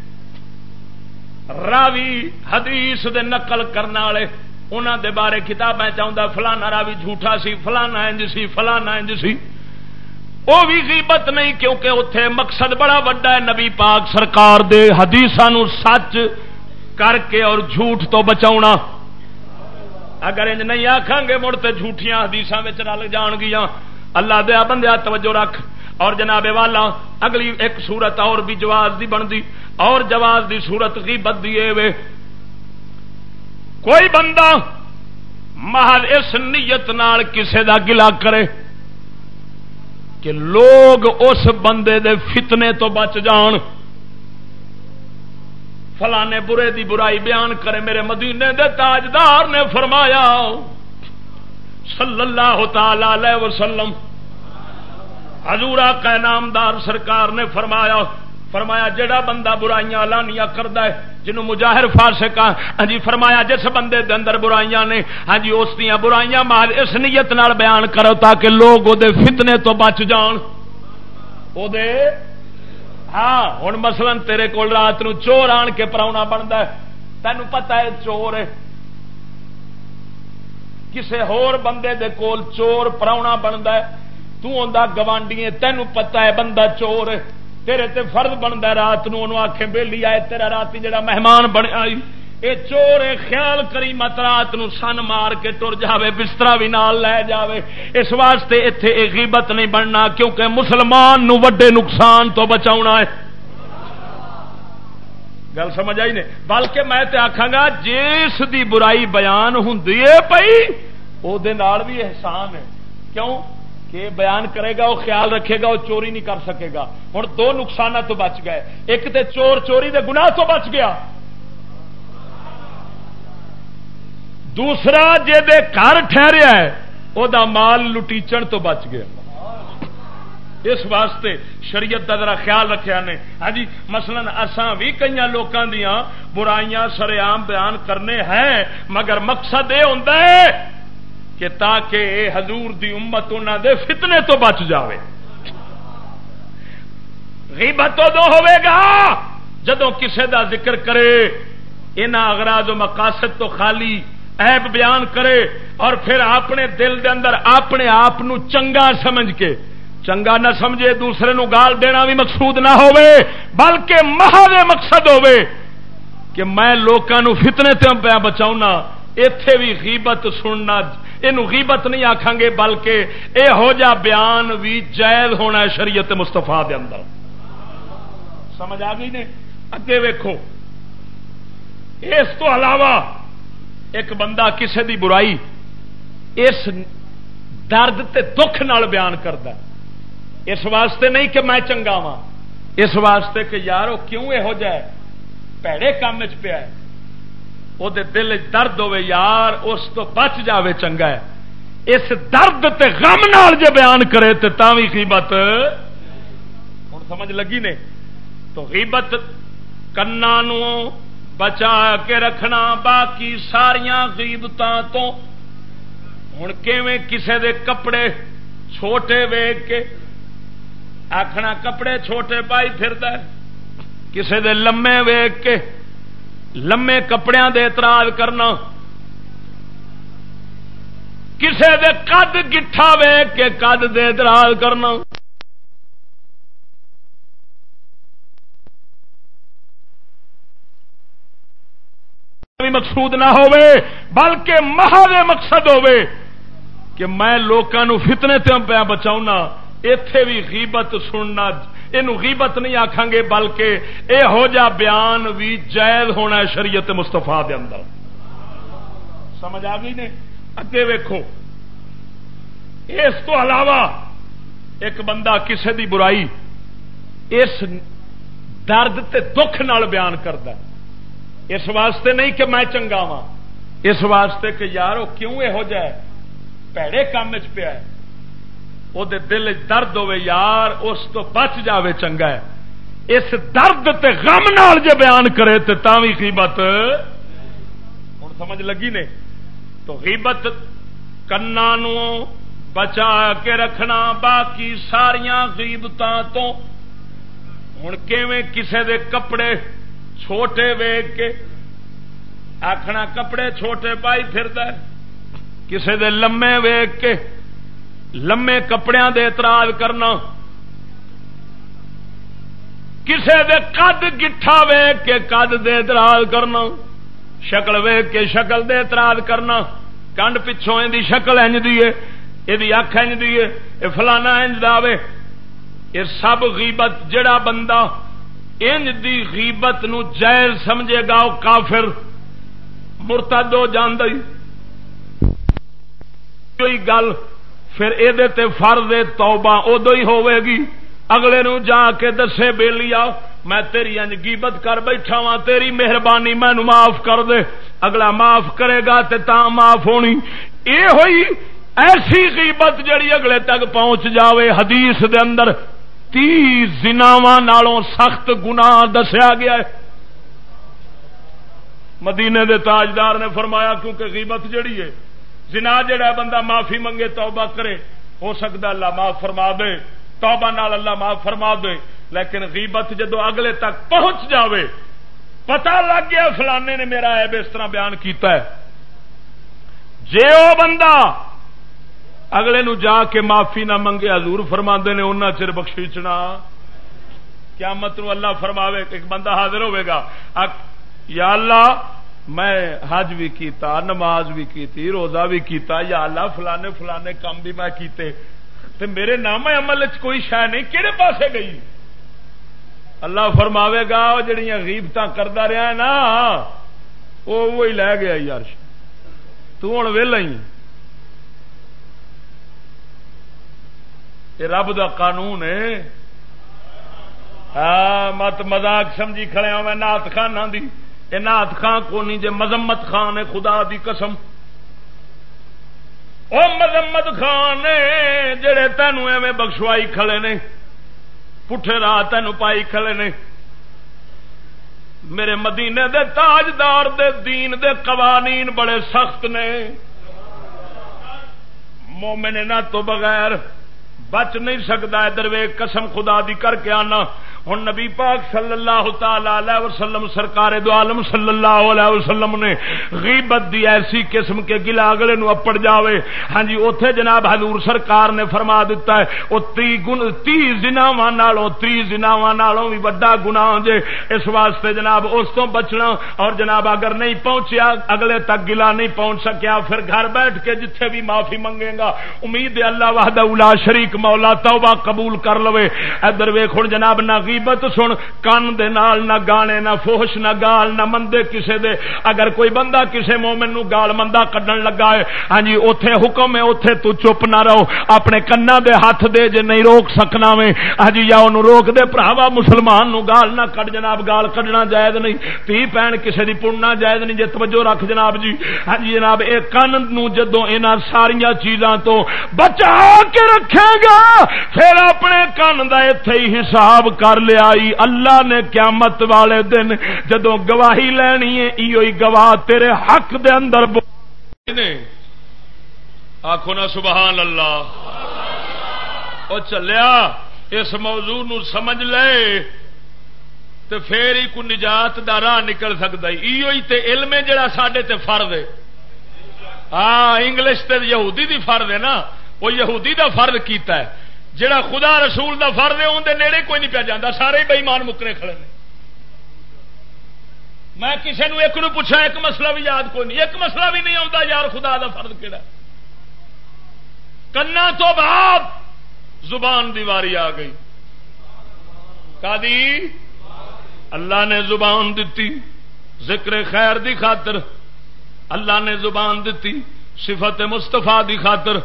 Speaker 1: راوی حدیث دے نقل کرنے والے انہوں دے بارے کتابیں چاہتا فلانا راوی جھوٹا سی، فلانا انج سی، فلانا انج سی۔ وہ بھی غیبت نہیں کیونکہ اتے مقصد بڑا وڈا ہے، نبی پاک سرکار دے حدیث سچ کر کے اور جھوٹ تو بچاؤنا اگر انج نہیں آخان گے، مڑ تو جھوٹیاں حدیث رل جان گیا اللہ دیا بندیا توجہ رکھ۔ اور جناب والا، اگلی ایک سورت اور بھی جواز دی بنتی اور جواز دی سورت کی بدی وے۔ کوئی بندہ محل اس نیت نال کسے دا گلا کرے کہ لوگ اس بندے دے فتنے تو بچ جان۔ فلانے برے دی برائی بیان کرے، میرے مدینے دے تاجدار نے فرمایا، صلی اللہ تعالی علیہ وسلم حضور آقا نامدار سرکار نے فرمایا فرمایا جڑا بندہ برائیاں لانیاں کرتا ہے جنہوں مجاہر فاسق ہاں جی فرمایا جس بندے دے اندر برائیاں نے ہاں جی اس دیا برائیاں مال اس نیت نال بیان کرو تاکہ لوگ وہ فتنے تو بچ جان۔ او دے ہاں ہوں مثلا تیرے کول رات نو چور آن کے پراؤنا بنتا ہے، تینوں پتا ہے چور ہے۔ کسے ہور بندے دے کول چور پراؤنا بنتا ہے تا گوانڈی تینوں پتا ہے بندہ چور تیرے تے فرد بنتا رات نو آخے بہلی آئے، تیرا رات جڑا مہمان بنیا یہ چور خیال کری مت رات سن مار کے ٹر جاوے بستر بھی نال لے جاوے۔ اس واسطے اتے یہ غیبت نہیں بننا، کیونکہ مسلمان نو وڈے نقصان تو بچاؤنا ہے۔ گل سمجھ آئی نے؟ بلکہ میں تے آخا گا جس دی برائی بیان ہوں پی وہ بھی احسان ہے۔ کیوں؟ کہ بیان کرے گا، وہ خیال رکھے گا، وہ چوری نہیں کر سکے گا۔ ہوں دو نقصانات تو بچ گئے۔ ایک تے چور چوری دے گناہ تو بچ گیا۔ دوسرا جی گھر ٹھہریا ہے وہ مال لٹیچن تو بچ گیا۔ اس واسطے شریعت کا ذرا خیال رکھا نے۔ ہاں جی مثلا اسان بھی کئی لوگوں دیا برائیاں سریام بیان کرنے ہیں، مگر مقصد یہ ہوتا ہے کہ تاکہ حضور دی امت انہوں دے فتنے تو بچ جاوے۔ غیبت تو ہوئے گا۔ جدو کسے دا ذکر کرے ان اغراض و مقاصد تو خالی عیب بیان کرے اور پھر اپنے دل دے اندر اپنے آپ چنگا سمجھ کے، چنگا نہ سمجھے دوسرے نو گال دینا بھی مقصود نہ ہوئے، بلکہ مہا مقصد ہوئے کہ میں لوگوں فتنے تے پیا بچاؤں اتے بھی غیبت سننا یہ غیبت نہیں آخان گے بلکہ یہو جا بیان بھی جائز ہونا ہے شریعت مستفا دے اندر۔ سمجھ آ گئی نے؟ اگے ویکو اس تو علاوہ ایک بندہ کسے دی برائی اس درد تے دکھ نال بیان کرتا اس واسطے نہیں کہ میں چنگا وا اس واسطے کہ یار وہ کیوں یہو جہ پیڑے کام چ پیا وہ دل درد ہوے یار اس تو بچ جاوے چنگا ہے اس درد تے غم نال جے بیان کرے تے تا بھی قیمت ہوں سمجھ لگی نے تو غیبت کنا بچا کے رکھنا باقی ساریا غیبتاں تو ہوں کسے دے کپڑے چھوٹے ویگ کے آخنا کپڑے چھوٹے پائی پھر کسے دے لمے ویگ کے لمے کپڑے دے اعتراض کرنا۔ کسے دے قد گٹھا ویگ کے قد دے اعتراض کرنا۔ مقصود نہ ہوئے بلکہ محل مقصد ہوئے کہ میں لوگوں فتنے تے پیا بچاؤں اتے بھی غیبت سننا یہ غیبت نہیں آخان گے، بلکہ یہو جا بیان بھی جائز ہونا ہے شریعت مستفا دے اندر۔ سمجھ آ گئی نے؟ اگے ویکو اس تو علاوہ ایک بندہ کسے دی برائی اس درد تے دکھ نال بیان کرتا اس واسطے نہیں کہ میں چنگا وا اس واسطے کہ یار وہ کیوں یہو جہ پیڑے کام چ پیا وہ دل درد ہوے یار اس تو بچ جاوے چنگا ہے اس درد تے غم نال جے بیان کرے تے تا بھی قیمت ہوں سمجھ لگی نے تو غیبت کنا بچا کے رکھنا باقی ساریا غیبتاں تو ہوں کسے دے کپڑے چھوٹے ویگ کے آخنا کپڑے چھوٹے پائی پھر کسے دے لمے ویگ کے لمے کپڑے دے اعتراض کرنا۔ کسے دے قد گٹھا ویگ کے قد دے اعتراض کرنا۔ شکل ویگ کے شکل دے اعتراض کرنا۔ کنڈ پچھوں دی شکل انج دی یہ اکھ انج دی یہ فلانا انج دے یہ سب غیبت جڑا بندہ انج دی غیبت نو جائز سمجھے گا وہ کافر۔ مرتد ہو جان گل پھر یہ فرض توبہ ادو ہی ہوے گی۔ اگلے نو جا کے دسے بے لیا میں تیری انجگیبت کر بیٹھا وا تیری مہربانی مینو معاف کر دے۔ اگلا معاف کرے گا تے تا معاف ہونی۔ اے ہوئی ایسی غیبت جڑی اگلے تک پہنچ جاوے۔ حدیث دے اندر تی زناواں نالوں سخت گناہ دسیا گیا ہے۔ مدینے دے تاجدار نے فرمایا، کیونکہ غیبت جڑی ہے زنا جڑا بندہ معافی منگے، توبہ کرے۔ ہو سکتا اللہ معاف فرما دے، توبہ نال اللہ معاف فرما دے، لیکن غیبت جدو اگلے تک پہنچ جاوے، پتہ لگ گیا فلانے نے میرا ایب اس طرح بیان کیتا ہے۔ جے او بندہ اگلے نو جا کے معافی نہ منگے، حضور فرما نے ان چر بخشیچنا۔ قیامت نو اللہ فرماوے ایک بندہ حاضر ہوئے گا۔ یا اللہ میں حج بھی کیتا، نماز بھی کیتی، روزہ بھی کیتا، یا اللہ فلانے فلانے کام بھی میں کیتے۔ تے میرے نام عمل چ کوئی شہ نہیں کہڑے پاسے گئی؟ اللہ فرماوے گا، وہ جڑیاں غیبت کرتا رہا ہے نا، وہ وہی لے گیا یار تو ہوں ویلا ہی۔ یہ رب دا قانون ہے۔ ہاں مت مزاق سمجھی کھڑے ہو میں نات خان دی۔ یہ نات خان کو نہیں جے مذمت خان ہے، خدا دی قسم۔ او مذمت خان نے جڑے تینوں ایویں بخشوائی کھڑے نے، پٹھے راہ تینوں پائی کھڑے نے۔ میرے مدینے دے تاجدار دے دین دے قوانین بڑے سخت نے۔ مومن نہ تو بغیر بچ نہیں سکتا، ادھر وے قسم خدا دی کر کے آنا۔ ہوں نبی پاک صلی اللہ تعالی وسلم سرکار دو عالم صلی اللہ علیہ وسلم نے غیبت دی ایسی قسم کے گلا اگلے نو اپڑ جاوے۔ ہاں جی اوتھے جناب حضور سرکار نے فرما دیتا ہے، او تی گن، تی زناواں نالوں، تی زناواں نالوں بھی بڑا گناہ جے۔ اس واسطے جناب اس تو بچنا اور جناب اگر نہیں پہنچیا، اگلے تک گلا نہیں پہنچ سکیا، پھر گھر بیٹھ کے جتھے بھی معافی منگے گا۔ امید ہے اللہ وحدہ الا شریک مولا توبہ قبول کر لوے۔ ادھر ویکھ جناب نہ غیبت سن کان دے نال نہ گانے، نہ فوش نہ گال، نہ مندے کسے دے۔ اگر کوئی بندہ کسے مومن نو گال مندہ کڈن لگا ہے ہاں جی اوتھے حکم ہے، اوتھے تو چپ نہ رہو۔ اپنے کنا دے ہاتھ دے جے نہیں روک سکنا میں ہاں جی یا اونوں روک دے بھراوا مسلمان نو گال نہ کڈ جناب، گال کڈنا جائز نہیں۔ تی پین کسے دی پڑنا جائز نہیں، جے توجہ رکھ جناب جی۔ ہاں جی جناب، اے کن نو جدوں انہاں ساریاں چیزاں تو بچا کے رکھے گا، پھر اپنے کن دا ایتھے ہی حساب کر لیا اللہ نے قیامت والے دن جدو گواہی لینی ہے گواہ تیرے حق دے اندر آخو نا سبحان اللہ۔ وہ چلیا، اس موضوع نو سمجھ لے تو پھر ہی کو نجات دا راہ نکل سکتا تے علم ہے جڑا سڈے تے فرد ہے۔ ہاں انگلش تے یہودی دی فرد ہے نا۔ وہ یہودی دا فرد کیتا ہے۔ جڑا خدا رسول دا فرد ہے اندر نیڑے کوئی نہیں پیا جانا سارے بئیمان مکرے کھڑے نے۔ میں کسی نے ایک نو پوچھا، ایک مسئلہ بھی یاد کوئی نہیں، ایک مسئلہ بھی نہیں آتا یار خدا دا فرد کہڑا کنا تو بعد زبان دیواری آ گئی۔ کا دی اللہ نے زبان دیتی ذکر خیر دی خاطر، اللہ نے زبان دیتی صفت مستفا دی خاطر،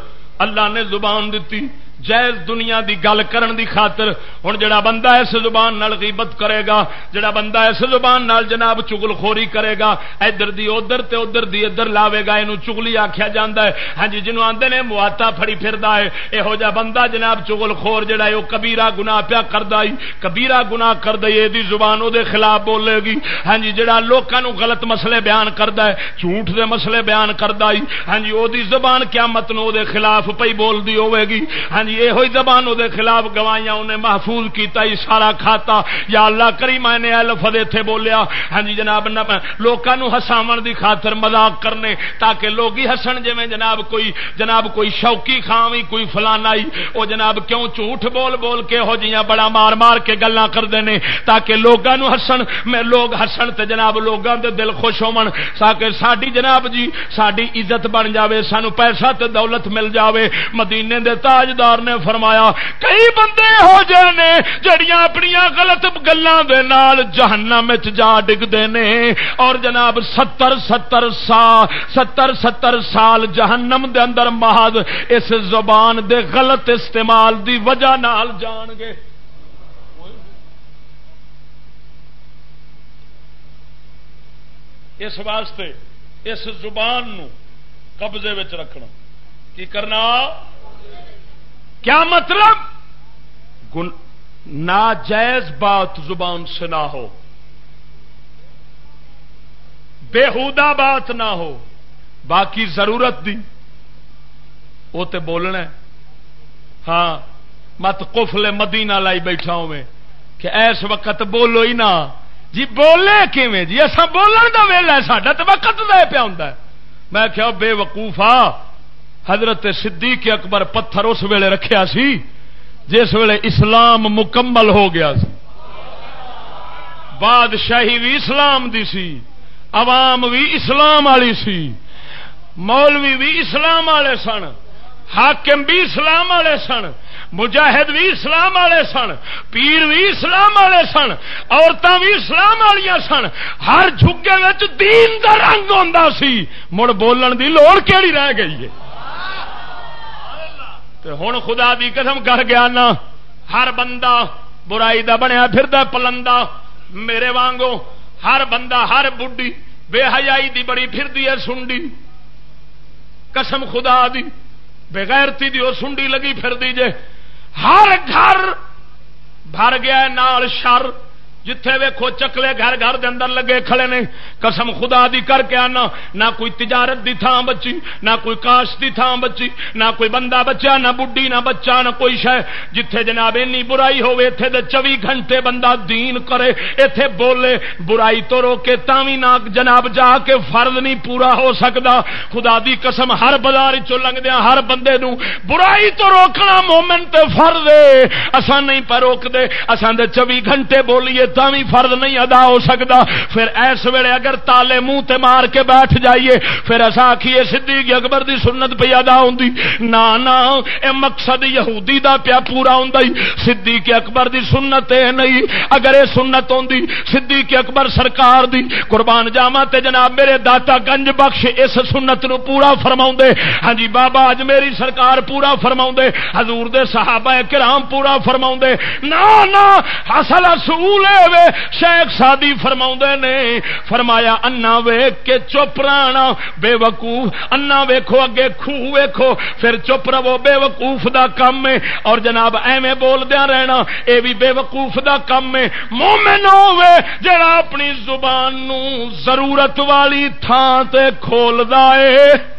Speaker 1: اللہ نے زبان دیتی جائز دنیا دی گل کرن دی خاطر ہوں جڑا بندہ اس زبان نال غیبت کرے گا، جڑا بندہ اس زبان نال جناب چگل خوری کرے گا، ادھر دی ادھر تے ادھر دی ادھر لاوے گا یہ چگلی آخیا جا ہے۔ ہاں جی جنوب آدھے نے مواتا فڑی پھر ہے یہو جا بندہ جناب چگل خور جڑا ہے وہ کبیرا گنا پیا کرتا کبیرا گنا کر دے یہ زبان وہ خلاف بولے گی۔ ہاں جی جڑا لوگوں غلط مسئلے بیان کرتا ہے، جھوٹ دے مسئلے بیان کرتا ہاں جی وہ زبان قیامت نو دے خلاف پی بولتی ہوے گی۔ ہاں جی یہ زبان دے خلاف گوائیاں انہیں محفوظ کیتا ہی سارا کھاتا۔ یا اللہ کری میں نے الفد اتنے بولیا۔ ہاں جی جناب لوگوں ہساو دی خاطر مذاق کرنے، تاکہ لوگ ہی ہسن جی جناب کوئی جناب کوئی شوقی خاوی کوئی فلانا وہ جناب، کیوں جھوٹ بول بول کے ہو جیاں بڑا مار مار کے گلا کرتے ہیں تاکہ لوگوں ہسن، میں لوگ ہسن تے جناب لوگوں دے دل خوش ہو تاکہ ساری جناب جی ساری عزت بن جاوے سانو پیسہ تے دولت مل جاوے۔ مدینے دے تاجدار نے فرمایا، کئی بندے ہو جانے جڑیاں اپنی غلط گلوں کے نال جہنم جا ڈگتے ہیں اور جناب ستر ستر سال ستر ستر سال جہنم دے اندر محض اس زبان دے غلط استعمال دی وجہ نال جان گے۔ اس واسطے اس زبان نو قبضے رکھنا۔ کی کرنا؟ کیا مطلب؟ ناجائز بات زبان سے نہ ہو۔ بےحدہ بات نہ ہو۔ باقی ضرورت دی۔ وہ تو بولنا ہاں مت کفل مدینہ لائی بیٹھا ہوں میں۔ کہ ایس وقت بولو ہی نہ۔ جی بولے کیویں؟ جی ایسا بولنے کا ویلا ساڈا تو وقت دے پیا ہوں میں کیا بے وقوفا حضرت صدیق اکبر پتھر اس ویلے رکھیا سی جس ویلے اسلام مکمل ہو گیا سی۔ بادشاہی بھی اسلام دی سی، عوام بھی اسلام والی سی، مولوی بھی اسلام والے سن، حاکم بھی اسلام والے سن، مجاہد بھی اسلام والے سن، پیر بھی اسلام والے سن عورتیں بھی اسلام والی سن۔ ہر جگے دین دا رنگ ہوں سی۔ مڑ بولن دی لوڑ کہڑی رہ گئی ہے؟ ہوں خدا دی قسم کر گیا نا، ہر بندہ برائی دا بنیا پھر پلندا، میرے وانگو، ہر بندہ، ہر بڈی بے حیائی دی بڑی پھر دی ہے سنڈی۔ قسم خدا دی بغیرتی دی وہ سنڈی لگی پھر دی جے۔ ہر گھر بھر گیا نال شر۔ جتھے ویکھو چکلے گھر گھر دے اندر لگے کھڑے نے، قسم خدا دی کر کے آنا۔ نہ کوئی تجارت دی تھان بچی، نہ کوئی کاش دی تھان بچی، نہ کوئی بندہ بچا نہ بڈی نہ بچہ، نہ کوئی شہ جتھے جناب اینی برائی ہوے ایتھے تے 24 گھنٹے بندہ دین کرے، ایتھے بولے، برائی تو روکے، تاوی نہ جناب جا کے فرض نہیں پورا ہو سکدا۔ خدا دی قسم، ہر بازار چ لنگدیا ہر بندے نو برائی تو روکنا مومن تے فرض ہے۔ اساں نہیں پر روک دے اساں دے 24 گھنٹے بولیے بھی فرد نہیں ادا ہو سکتا۔ پھر ایس ویلے اگر تالے منہ تے مار کے بیٹھ جائیے، پھر ایسا آخیے سی اکبر دی سنت پہ ادا ہوں نہ اے مقصد یہودی دا پیا پورا ہوں صدیق اکبر دی سنت اے نہیں۔ اگر یہ سنت ہوں صدیق اکبر سرکار دی۔ قربان جاوا تے جناب، میرے داتا گنج بخش اس سنت نو پورا فرما ہاں جی بابا اج میری سرکار پورا فرما حضور دے صحابہ کرام پورا فرما نہ اصل اصول ہے وے شیخ سادی فرما نے، فرمایا، انا ویخ کے چپ رہنا، بے وقوف، انا ویکھو، اگے خو ویکھو، پھر چپ رہو، بے وقوف دا کم ہے، اور جناب ایویں بول دیا رہنا، اے بھی بے وقوف دا کم ہے۔ مومن ہوے جڑا اپنی زبان نو ضرورت والی تھان تے کھولدا ہے۔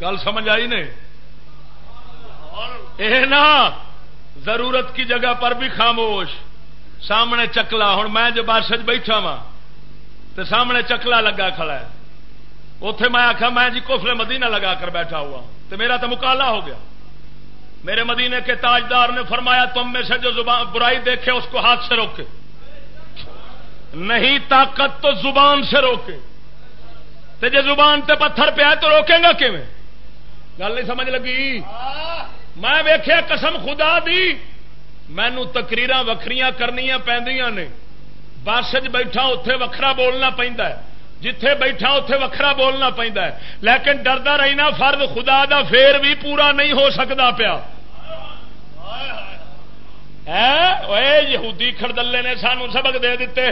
Speaker 1: گل سمجھ آئی نے نا ضرورت کی جگہ پر بھی خاموش۔ سامنے چکلا ہوں میں جو بس بیٹھا وا تو سامنے چکلا لگا کھڑا ہے۔ اتے میں آخا میں جی کوفلے مدینہ لگا کر بیٹھا ہوا تو میرا تو مکالا ہو گیا۔ میرے مدینے کے تاجدار نے فرمایا تم میں سے جو زبان برائی دیکھے اس کو ہاتھ سے روکے۔ نہیں طاقت تو زبان سے روکے۔ تو جی زبان تے پتھر پیا تو روکے گا کیون گل نہیں سمجھ لگی؟ میں ویخیا قسم خدا دی مینو تکریر وکری کرنی پہ بس بیٹھا اتے وکھرا بولنا پہنتا ہے۔ جتھے بیٹھا اتے وکھرا بولنا پہنتا ہے۔ لیکن ڈردا رہنا فرد خدا دا پھر بھی پورا نہیں ہو سکتا پیا۔ یہودی خردلے نے سانو سبق دے دیتے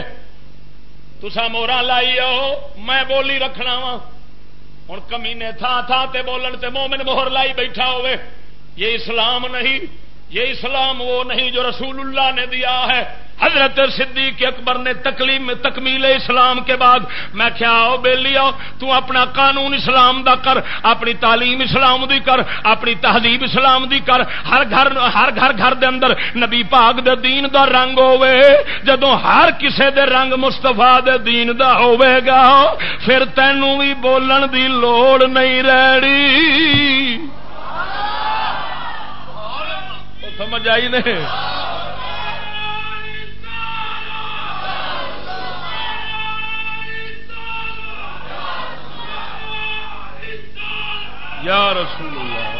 Speaker 1: تسا مورا لائی آؤ، میں بولی رکھنا وا ہوں کمی نے تھان تھان تے بولن تے مومن مہر لائی بیٹھا ہوئے۔ یہ اسلام نہیں، یہ اسلام وہ نہیں جو رسول اللہ نے دیا ہے۔ حضرت صدیق اکبر نے تکلیم تکمیل اسلام کے بعد میں کیا آؤ بے لیا تو اپنا قانون اسلام دا کر، اپنی تعلیم اسلام دی کر، اپنی تہذیب اسلام دی کر۔ ہر گھر ہر گھر گھر دے اندر نبی پاک دے دین دا رنگ ہوے جدو ہر کسے دے رنگ مستفا دے دین دا ہوے گا، پھر تینوں بھی بولن دی لوڑ نہیں رہی سمجھ آئی نہیں؟ یا رسول اللہ۔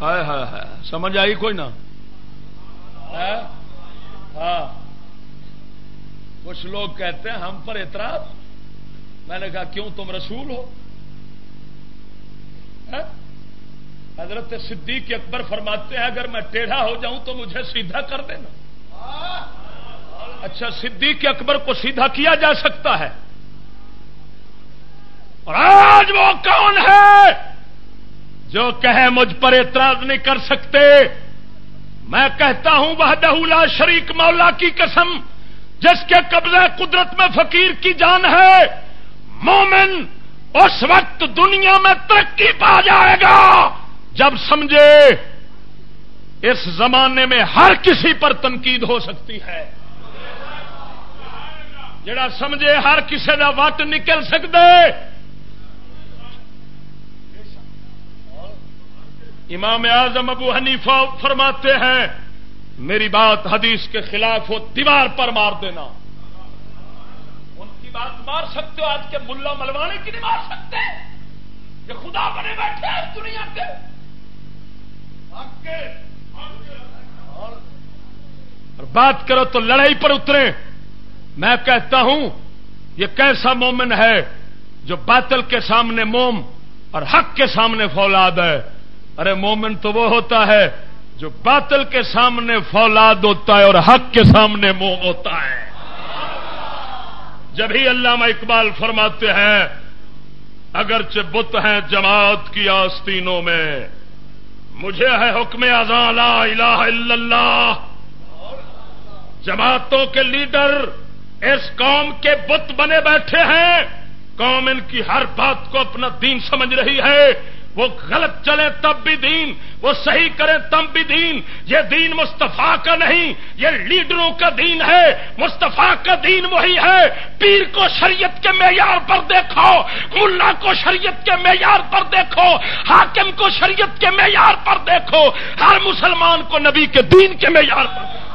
Speaker 1: ہائے ہائے ہائے، سمجھ آئی کوئی نہ؟ ہاں۔ کچھ لوگ کہتے ہیں ہم پر اعتراض۔ میں نے کہا، کیوں تم رسول ہو؟ حضرت صدیق اکبر فرماتے ہیں، اگر میں ٹیڑھا ہو جاؤں تو مجھے سیدھا کر دینا۔ اچھا صدیق اکبر کو سیدھا کیا جا سکتا ہے؟ اور آج وہ کون ہے جو کہے مجھ پر اعتراض نہیں کر سکتے؟ میں کہتا ہوں وہ لا شریک مولا کی قسم، جس کے قبضہ قدرت میں فقیر کی جان ہے، مومن اس وقت دنیا میں ترقی پا جائے گا جب سمجھے اس زمانے میں ہر کسی پر تنقید ہو سکتی ہے۔ جڑا سمجھے ہر کسی کا وٹ نکل سکتے امام اعظم ابو حنیفہ فرماتے ہیں، میری بات حدیث کے خلاف ہو، دیوار پر مار دینا۔ ان کی بات مار سکتے ہو، آج کے ملا ملوانے کی نہیں مار سکتے۔ کہ خدا بنے بیٹھے دنیا کے۔ اور بات کرو تو لڑائی پر اترے۔ میں کہتا ہوں، یہ کیسا مومن ہے جو باطل کے سامنے موم اور حق کے سامنے فولاد ہے۔ ارے مومن تو وہ ہوتا ہے جو باطل کے سامنے فولاد ہوتا ہے اور حق کے سامنے موم ہوتا ہے۔ جب ہی علامہ اقبال فرماتے ہیں، اگرچہ بت ہیں جماعت کی آستینوں میں، مجھے ہے حکم لا الہ الا اللہ۔ جماعتوں کے لیڈر اس قوم کے بت بنے بیٹھے ہیں۔ قوم ان کی ہر بات کو اپنا دین سمجھ رہی ہے۔ وہ غلط چلے تب بھی دین، وہ صحیح کریں تب بھی دین۔ یہ دین مستفا کا نہیں، یہ لیڈروں کا دین ہے۔ مستفا کا دین وہی ہے۔ پیر کو شریعت کے معیار پر دیکھو، ملا کو شریعت کے معیار پر دیکھو، حاکم کو شریعت کے معیار پر دیکھو۔ ہر مسلمان کو نبی کے دین کے معیار پر دیکھو۔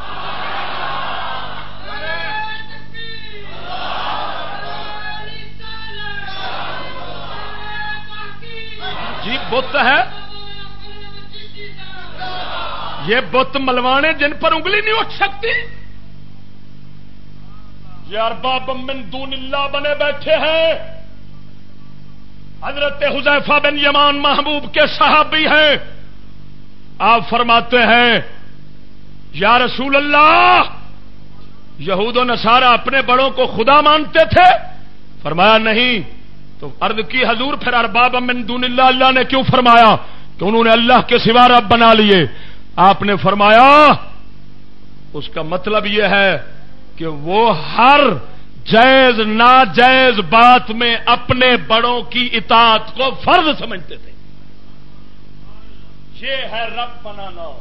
Speaker 1: جی بت ہے۔ یہ بت ملوانے جن پر انگلی نہیں اٹھ سکتی۔ یار باب من دون اللہ بنے بیٹھے ہیں۔ حضرت حذیفہ بن یمان محبوب کے صحابی ہیں۔ آپ فرماتے ہیں، یا رسول اللہ، یہود و نصارہ اپنے بڑوں کو خدا مانتے تھے؟ فرمایا، نہیں۔ تو ارد کی حضور پھر ارباب من دون اللہ اللہ نے کیوں فرمایا؟ کہ انہوں نے اللہ کے سوا رب بنا لیے۔ آپ نے فرمایا، اس کا مطلب یہ ہے کہ وہ ہر جائز، ناجائز بات میں اپنے بڑوں کی اطاعت کو فرض سمجھتے تھے۔ یہ ہے رب بنانا۔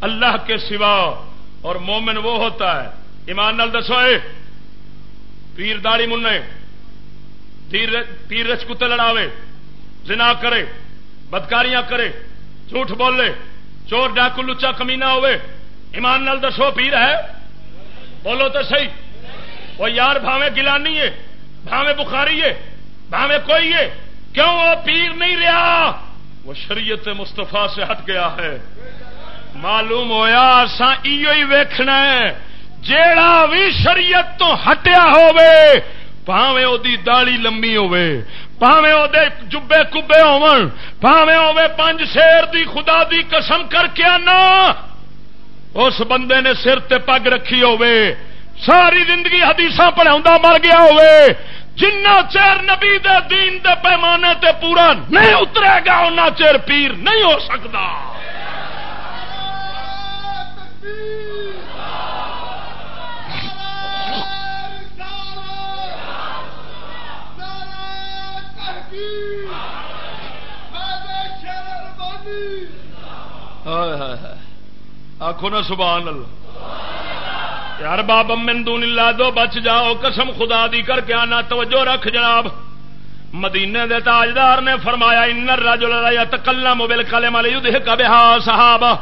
Speaker 1: اللہ کے سوا، اور مومن وہ ہوتا ہے۔ ایمان نال دسوئے پیر داڑی منہ تیر رچ کتے لڑاوے، زنا کرے، بدکاریاں کرے، جھوٹ بولے، چور ڈاکو لچا کمینا ہوئے ایمان نال دسو پیر ہے؟ بولو تو صحیح۔ وہ یار بھاوے گلانی ہے، بھاوے بخاری ہے، بھاوے کوئی ہے، کیوں وہ پیر نہیں رہا؟ وہ شریعت مستفا سے ہٹ گیا ہے۔ معلوم ہوا سا ویکھنا ہے، جیڑا بھی شریعت تو ہٹیا ہوئے پاوے وہ داڑی لمبی ہوے پاوے وہ جبے کبے ہون پاوے ہوے پنج شیر دی خدا دی قسم کر کے آنا۔ اس بندے نے سر تے پگ رکھی ہوے ساری زندگی حدیث پڑھا مر گیا ہوے جنا چیر نبی دے دین دے پیمانے تے پورا نہیں اترے گا ان چیر پیر نہیں ہو سکتا آخو نا سبحان اللہ۔ یار باب من دون اللہ دو بچ جاؤ، قسم خدا دی کر کے آنا، توجہ رکھ جناب۔ مدینے دے تاجدار نے فرمایا، ان رجل لا يتكلم بالكلمه ليذهك بها صحابہ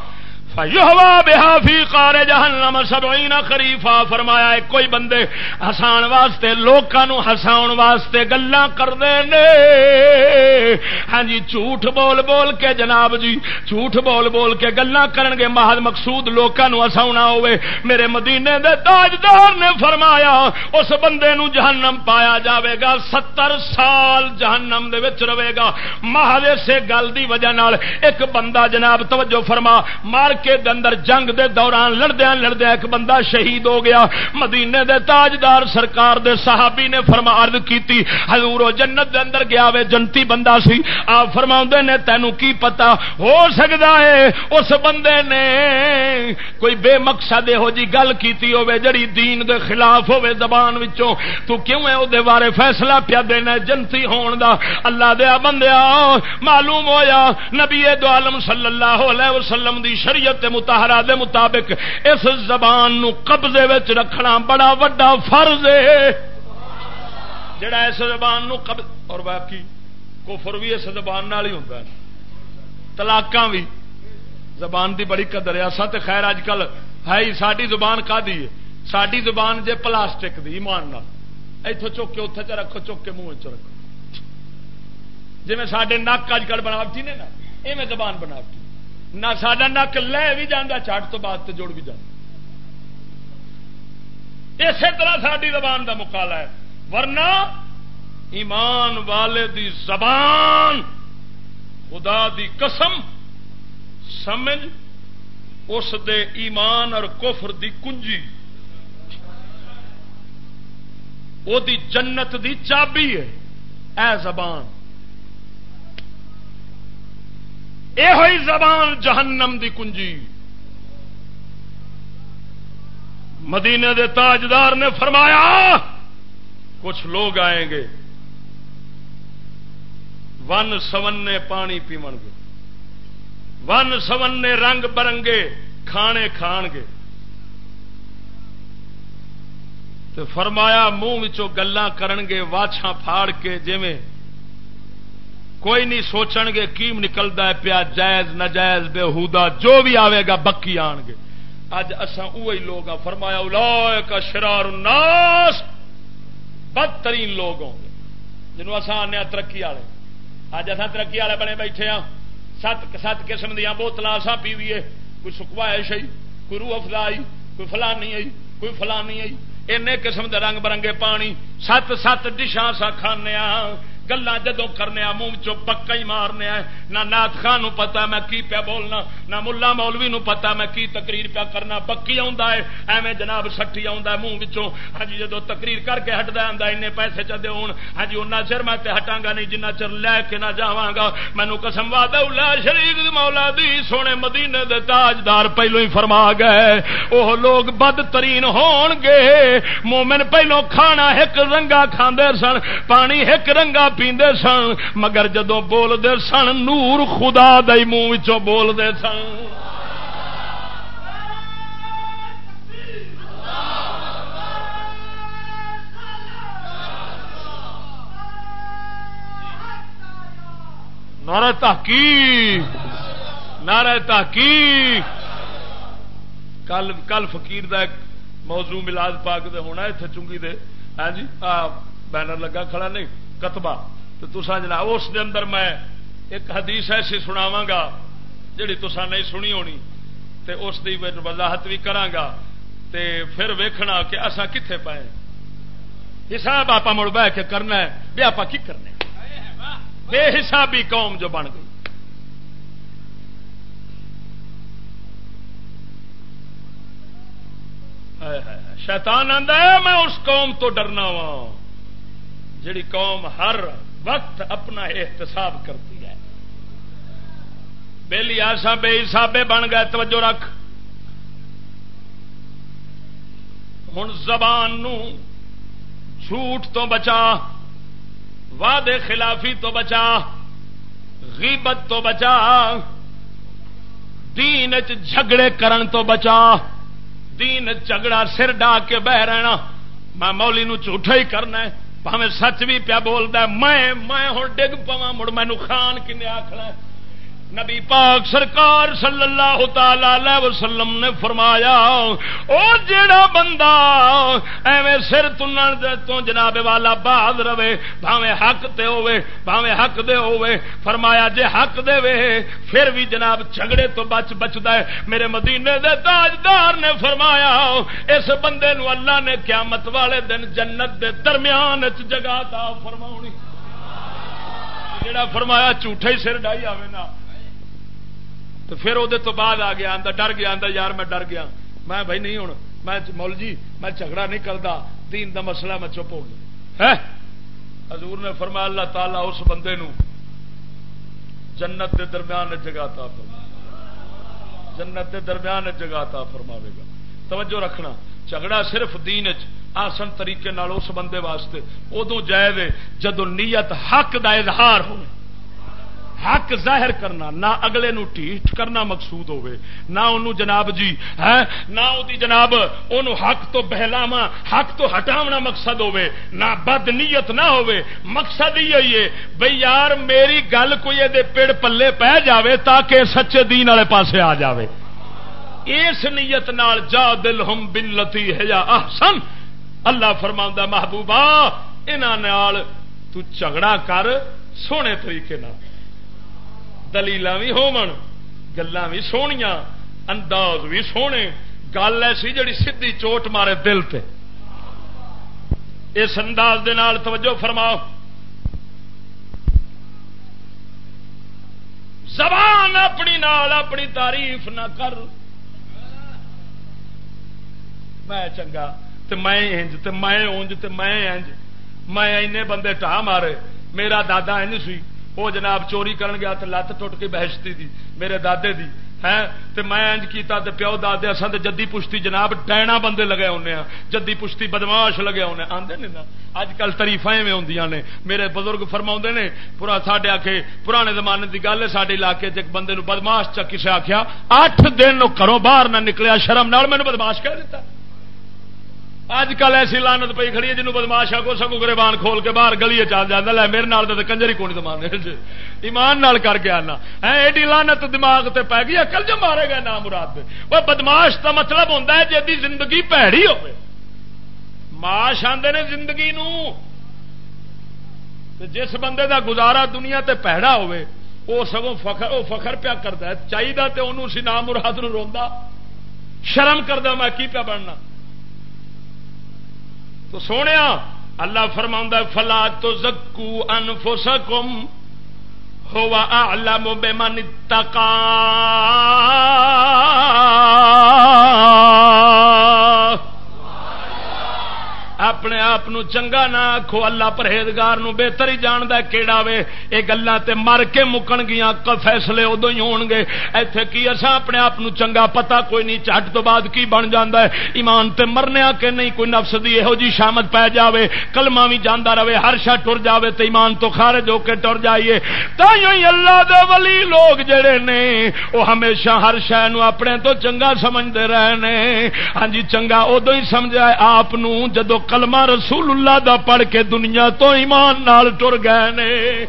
Speaker 1: فی قار جہنم سبعین خریفا، فرمایا ہے، کوئی بندے ہسان واسطے لوکاں ہساؤ واسطے گلا کرتے ہیں ہاں جی جھوٹ بول بول کے جناب جی جھوٹ بول بول کے گلا کرن گے، محل مقصود لوکاں ہساؤنا ہوئے۔ میرے مدینے دے تاجدار نے فرمایا، اس بندے نو جہنم پایا جاوے گا، ستر سال جہنم دے وچ رہے گا۔ محل سے گل دی وجہ نال ایک بندہ جناب توجہ فرما، مار کے اندر جنگ دے دوران لڑدیا لڑدیا ایک بندہ شہید ہو گیا۔ مدینے دے تاجدار سرکار دے صحابی نے فرما عرض کیتی، حضور و جنت دے اندر گیا وے، جنتی بندہ سی۔ آپ فرما نے تینوں کی پتا ہو سکتا ہے، اس بندے نے کوئی بے مقصد ہو جی گل کیتی ہوے جڑی دین دے خلاف ہوے زبان وچوں۔ تو کیوں ہے او دے بارے فیصلہ پیا دینا جنتی ہون دا؟ اللہ دے بندیا، معلوم ہویا، نبی دو عالم صلی اللہ علیہ وسلم دی شریعت شریعت متحرا دے مطابق اس زبان نو قبضے وچ رکھنا بڑا وڈا فرض ہے۔ جڑا اس زبان نو قبض اور باقی کفر بھی اس زبان نال ہی ہوندا ہے۔ طلاقاں بھی زبان دی بڑی قدر ہے۔ اساں تے خیر اج کل ہے ہی ساری زبان کا دی ہے؟ ساری زبان جے پلاسٹک دی، ایمان نال۔ ایتھوں چک کے اوتھے چ رکھو، چک کے منہ چ رکھو۔ جی سڈے نک اج کل بناوٹی نے نا، ایویں زبان بناوٹی۔ نہ سڈا نک لے بھی جانا چٹ تو بعد جڑ بھی جانا اسی طرح ساری زبان کا مکالا ہے۔ ورنہ ایمان والے دی زبان خدا دی قسم سمجھ، اس دے ایمان اور کفر دی کنجی۔ وہ دی جنت دی چابی ہے۔ اے زبان۔ یہ زبان جہنم دی کنجی۔ مدینے دے تاجدار نے فرمایا، کچھ لوگ آئیں گے۔ ون سونے پانی پیو گے۔ ون سونے رنگ برنگے کھانے کھان گے۔ تو فرمایا، منہ گلا گے واچھا پھاڑ کے جی کوئی نہیں سوچن گے کیم نکلتا ہے پیا، جائز نجائز بےحدا جو بھی آئے گا بکی آن گے۔ اج اصا وہی لوگ فرمایا الا کا شرار الناس۔ بدترین لوگ ہوں گے۔ جنوب اصا آنے ترقی والے۔ اج اصا ترقی والے بنے بیٹھے ہاں سات سات قسم دیا بوتل اصا پیویے۔ کوئی سکھوائش آئی، کوئی روح افلا آئی، کوئی فلانی آئی، کوئی فلانی آئی۔ این قسم دے رنگ برنگے پانی۔ سات سات ڈشاں سا کھانے گلا جدو کرنے منہ چو پکا ہی مارنے نہ نات خان پتا، میں کی پیا بولنا؟ نہ ملا مولوی نو پتا، میں کی تقریر پیا کرنا؟ پکی ایویں جناب سٹی منہ ہاں جی، جدو تقریر کر کے ہٹتا آتا این پیسے چدے ہو ہاں جی ان چر میں ہٹا گا نہیں جنہ چر لے کے نہ جا گا۔ مینو قسم وا دلا شریف مولا دی، سونے مدینے دے تاجدار پہلو ہی فرما گئے۔ وہ لوگ بدترین ہون گے۔ مومن پہلو کھانا ایک رنگا کھاندے سن، پانی ایک رنگا پیندے سن، مگر جدو بولتے سن، نور خدا دئی منہ بولتے سن۔ نعرہ تحقیق نعرہ تحقیق۔ کل کل فقیر دا ایک موضوع ملاد پاک دے ہونا اتنے چنگی دے۔ ہاں جی؟ بینر لگا کھڑا نہیں؟ کتبا تو تسا جنا اس دے اندر میں ایک حدیث ایسی سناوا گا جڑی تسا نہیں سنی ہونی، تے اس دی وضاحت بھی کرانگا تے پھر ویکھنا کہ اسا کتنے پائے۔ حساب آپ مڑ بہ کے کرنا ہے، بے آپ کی کرنے؟ بے حسابی قوم جو بن گئی۔ شیطان آدھا میں اس قوم تو ڈرنا وا جڑی قوم ہر وقت اپنا احتساب کرتی ہے۔ بہلی آسا بے حسابے بن گئے، توجہ رکھ۔ ہوں زبان نو جھوٹ تو بچا، وعدے خلافی تو بچا، غیبت تو بچا، دین جھگڑے کرن تو بچا۔ دین جھگڑا سر ڈا کے بہ رہنا، میں مولی نو جھوٹا ہی کرنا ہے۔ پاوے سچ بھی پیا بولتا میں میں ہوں ڈگ پوا مڑ مینو خان کن آخنا نبی پاک سرکار صلی اللہ تعالی وسلم نے فرمایا، او جڑا بندہ ایویں سر تنن تو جناب والا باز رہے، بھاویں حق تے ہوے بھاویں حق دے ہوے فرمایا جے حق دے وے، پھر بھی جناب جھگڑے تو بچ بچدا ہے۔ میرے مدینے دے تاجدار نے فرمایا، اس بندے نو اللہ نے قیامت والے دن جنت دے درمیان وچ جگہ تا فرماونی۔ جڑا فرمایا جھوٹے ہی سر ڈائی آوے نا۔ تو پھر وہ تو بعد آ گیا ڈر گیا یار میں ڈر گیا۔ میں بھائی نہیں ہوں، میں مول جی میں جھگڑا نہیں کرتا دین دا مسئلہ میں چپ ہو گیا۔ حضور نے فرمایا، اللہ تعالیٰ اس بندے نو جنت دے درمیان جگاتا فرما جنت دے درمیان جگاتا فرماوے گا۔ توجہ رکھنا، جھگڑا صرف دین آسن طریقے اس بندے واسطے۔ ادو جائے جدو نیت حق دا اظہار ہوئے۔ حق ظاہر کرنا، نہ اگلے نو ٹھیٹ کرنا مقصود ہوے نہ انہوں جناب جی ہے؟ نہ دی جناب انہوں حق تو بہلاوا حق تو ہٹاونا مقصد ہوے نہ بد نیت نہ ہوے مقصد ہی ہے، بھئی یار میری گل کوئی دے پیڑ پلے پہ جاوے تاکہ سچے دین والے پاسے آ جاوے۔ اس نیت نال جا دل ہم بلتی ہے یا احسن اللہ فرما محبوبہ انہوں تو جھگڑا کر سونے طریقے نال۔ دلیل بھی ہون گلا بھی سوہنیا انداز بھی سونے، گل ایسی جڑی سیدھی چوٹ مارے دل تے۔ اس انداز دے نال توجہ فرماؤ۔ زبان اپنی نال اپنی تعریف نہ کر۔ میں چنگا، تے میں انج، تے میں اونج، تے میں انج۔ میں اینے بندے ٹا مارے، میرا دادا انج سی۔ وہ جناب چوری کرن گیا تے لت ٹوٹ کے بہشتی دی، میرے دادے دی ہے تے میں انج کیتا تے پیو دادے، اساں تے جدی پشتی جناب ڈینا بندے لگے ہونے ہاں جدی پشتی بدماش لگے ہونے ہاں، آندے نے نا؟ اج کل تریفا ایویں ہوندیاں نے، میرے بزرگ فرماؤندے نے، پورا ساڈے آکھے، پرانے زمانے دی گل ہے، ساڈے علاقے چ ایک بندے نو بدماش چ کسے آکھیا 8 دن نو گھروں باہر نہ نکلیا، شرم نال مینوں بدماش کہہ دیتا اج کل ایسی لانت پی کھڑی ہے جنوب بدماش آ کو سگو گربان کھول کے باہر گلی چل جاتا لے میرے نال تو کنجری کونی دمان جی۔ ایمان نال کر کے آنا۔ ایڈی لانت دماغ تے پی گئی اکل جو مارے گئے نام مراد وہ بدماش کا مطلب ہوتا ہے جی زندگی پیڑی ہو ماش آدھے نے زندگی نو۔ جس بندے دا گزارا دنیا تے پیڑا ہوئے وہ سگوں فخر وہ فخر پیا کرتا ہے۔ چاہیے تو انہوں سی نام مراد نو روا شرم کردا میں کی پیا بننا؟ تو سونے اللہ فرما فلا تو زکو انفسکم ہوا اعلم بمن اتقا۔ اپنے آپ چنگا نہ آخو اللہ پرہیزگار بہتر ہی جانتا کہڑا وے۔ یہ گلا مر کے مکن گیا فیصلے ادو ہی ہو گے۔ ایتھے کی اصا اپنے آپ چنگا پتا کوئی نہیں، چٹ تو بعد کی بن جاتا ہے؟ ایمان تے مرنے کے نہیں، کوئی نفس دی یہو جی شامت پی جاوے، کلمہ بھی جانا رہے، ہر شا ٹر جاوے تو ایمان تو خارج ہو کے ٹر جائیے۔ تھی اللہ دے ولی لوگ جڑے نے وہ ہمیشہ ہر شہ اپنے تو چنگا سمجھتے رہے ہاں جی چنگا ادو ہی سمجھا آپ جدو کلمہ رسول اللہ دا پڑھ کے دنیا تو ایمان نال ٹر گئے نے۔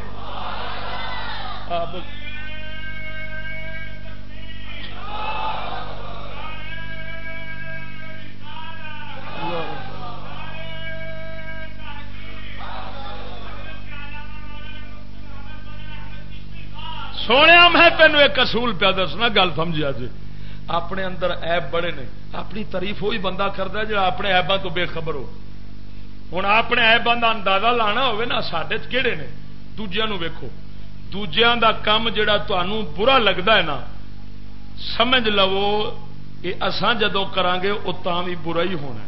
Speaker 1: سونے میں تینوں ایک اصول پیا دسنا، گل سمجھا جی اپنے اندر ایب بڑے نے۔ اپنی تعریف وہی بندہ کرتا جا اپنے ایباں تو بے خبر ہو۔ ہوں اپنے ایباں کا اندازہ لانا ہوے نا سڈے کہڑے نے دوجیا ویکو دوجیا کا کام جڑا تمہوں برا لگتا ہے نا سمجھ لو یہ اسان جدو کران گے وہ بھی برا ہی ہونا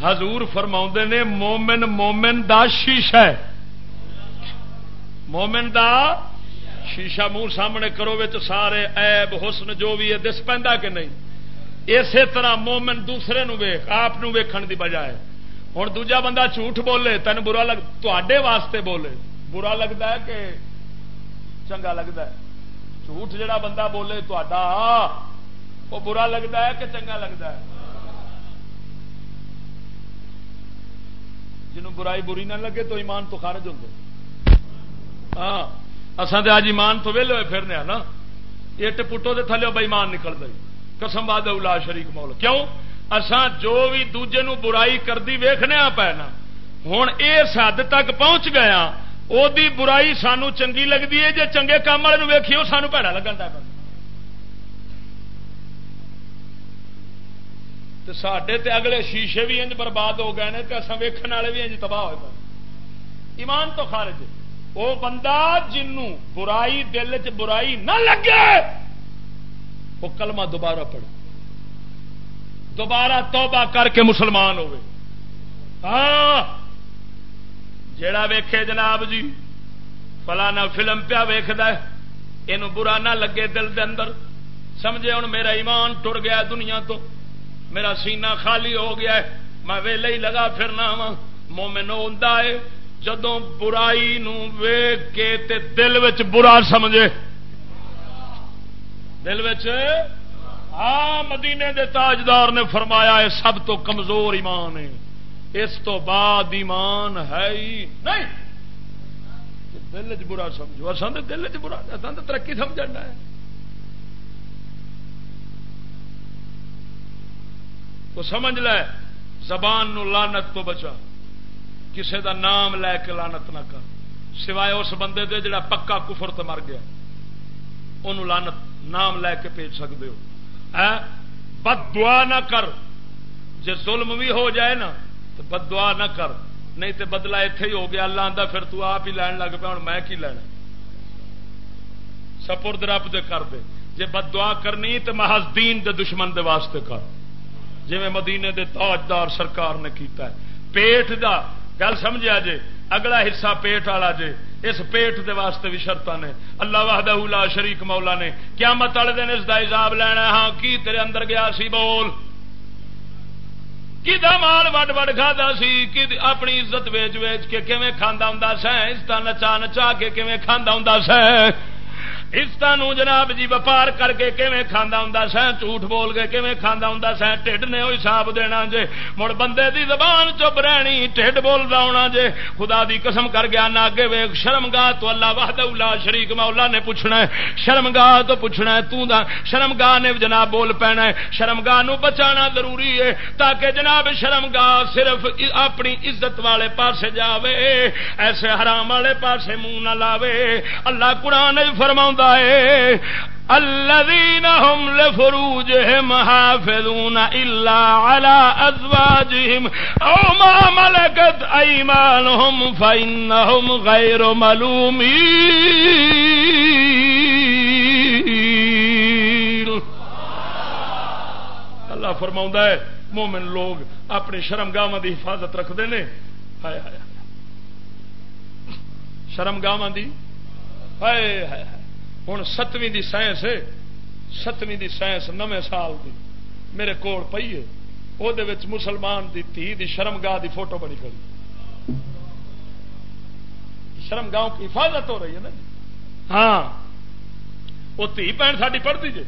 Speaker 1: حضور فرما نے مومن مومن دا شیشہ ہے مومن دا شیشہ منہ سامنے کرو سارے ایب حسن جو بھی ہے دس پہ کہ نہیں اسی طرح مومن دوسرے نو ویخ آپ ویکھن دی بجائے ہوں دوجا بندہ جھوٹ بولے تین برا لگ تے واسطے بولے برا لگتا ہے کہ چنگا لگتا ہے جھوٹ جڑا بندہ بولے تا وہ برا لگتا ہے کہ چنگا لگتا ہے جنہوں برائی بری نہ لگے تو ایمان تو خارج ہوتے ہاں اصل تو آج ایمان تو ویلے ہوئے پھرنے نا اٹ پٹو دے تھلے بےمان نکل گئی قسم باد شریک مول کیوں اسان جو بھی دوجے نو برائی کردی ویخنے پینا۔ ہوں اس حد تک پہنچ گیا وہ برائی سانو چنگی لگتی ہے جی چنگے کام والے ویکھی وہ سانو پیڑا لگن تو سڈے تے اگلے شیشے بھی انج برباد ہو گئے تو اصل ویکن والے بھی انج تباہ ہو گئے ایمان تو خارج وہ بندہ جنوں برائی دل چ برائی نہ لگے وہ کلمہ دوبارہ پڑے دوبارہ توبہ کر کے مسلمان ہوئے۔ ہاں۔ جڑا ویکھے جناب جی فلانا فلم پیا ویخد یہ برا نہ لگے دل دے اندر۔ سمجھے ہوں میرا ایمان ٹر گیا دنیا تو۔ میرا سینہ خالی ہو گیا ہے۔ میں ویلے ہی لگا پھرنا وا مومن ہوں جدو برائی نو ویگ کے تے دل وچ برا سمجھے۔ دل وچ؟ ہاں مدینے دے تاجدار نے فرمایا ہے سب تو کمزور ایمان ہے۔ اس تو بعد ایمان ہے ہی نہیں۔ دل چ برا سمجھو۔ اصل دل چ برا اصل ترقی سمجھنا ہے تو سمجھ لے، زبان نو لانت تو بچا۔ کسے دا نام لے کے لانت نہ کر۔ سوائے اس بندے دے جڑا پکا کفر تو مر گیا۔ انہوں لانت نام لے کے پیج سکتے ہو۔ بد دعا نہ کر۔ جی ظلم بھی ہو جائے نا، تو بد دعا نہ کر۔ نہیں تو بدلا اتے ہی ہو گیا۔ اللہ آتا پھر تو آپ ہی لین لگ پیا ہوں میں کی لینا سپرد رب دے کر دے۔ جے بد دعا کرنی تو محض دین دے دشمن دے واسطے کر۔ جی مدینے دے تاجدار سرکار نے کیتا ہے۔ پیٹ دا، گل سمجھا جے؟ اگلا حصہ پیٹ والا جے؟ اس پیٹ دے واسطے بھی شرط نے۔ اللہ وحدہ لا شریک مولا نے۔ کیا مت والے دن اس کا حساب لینا ہاں کی تیرے اندر گیا سی بول؟ کی مال وڈ وڈ کھا سی؟ کی اپنی عزت ویچ ویچ کے کھانا ہوں سا اس نچا نچا کے کھے کھانا ہوں سا عزت جناب جی وپار کر کے کھے کھانا ہوں سہ جھوٹ بول کے کھے کھانا ہوں سہ ٹھڈ نے وہ حساب دینا جے۔ مڑ بندے دی زبان چپ رہنی، ٹھڈ بولتا ہونا جے۔ خدا دی قسم کر گیا نہ اگے ویگ شرم گاہ تو اللہ واہد اللہ شریک مولا نے پوچھنا ہے۔ شرم گاہ تو پوچھنا ہے تو دا شرم گاہ نے جناب بول پینا ہے۔ شرم گاہ نو بچانا ضروری ہے، تاکہ جناب شرم گاہ صرف اپنی عزت والے پاسے جاوے، ایسے حرام والے پاسے منہ نہ لاوے۔ اللہ قرآن فرما ہے۔ الذين هم لفروجهم حافظون إلا على أزواجهم۔ أو ما ملكت أيمانهم فإنهم غير ملومين۔ اللہ فرماؤں ہے، مومن لوگ اپنی شرم گاواں کی حفاظت رکھتے ہیں۔ شرم گاواں کی ہوں ستویں دی سائنس ستویں دی سائنس نویں سال دی۔ میرے کول پی ہے۔ وہ مسلمان دی تھی دی شرم گاہ دی فوٹو بنی کری شرم گاؤں کی حفاظت ہو رہی ہے نا جی۔ ہاں۔ وہ تھی بہن ساری پڑھتی جی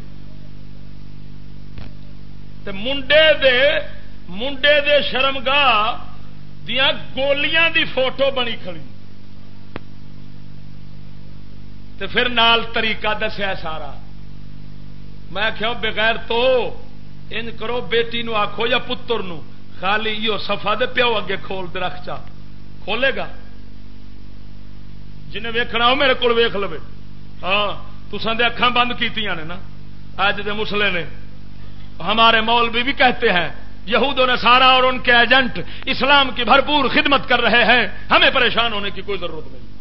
Speaker 1: منڈے دے منڈے دے شرم گاہ دیا گولیاں دی فوٹو بنی کھڑی۔ تو پھر نال طریقہ دسیا سارا۔ میں کہو بغیر تو ان کرو بیٹی نو آخو یا پتر نو۔ خالی یہ سفا دے پیو اگے کھول دے رکھ چا۔ کھولے گا؟ جنہیں ویکنا ہو میرے کو ویخ لو ہاں تسان دے اکھان بند کی نا۔ اج دے مسلے نے۔ ہمارے مولوی بھی کہتے ہیں یہود نے سارا اور ان کے ایجنٹ اسلام کی بھرپور خدمت کر رہے ہیں۔ ہمیں پریشان ہونے کی کوئی ضرورت نہیں۔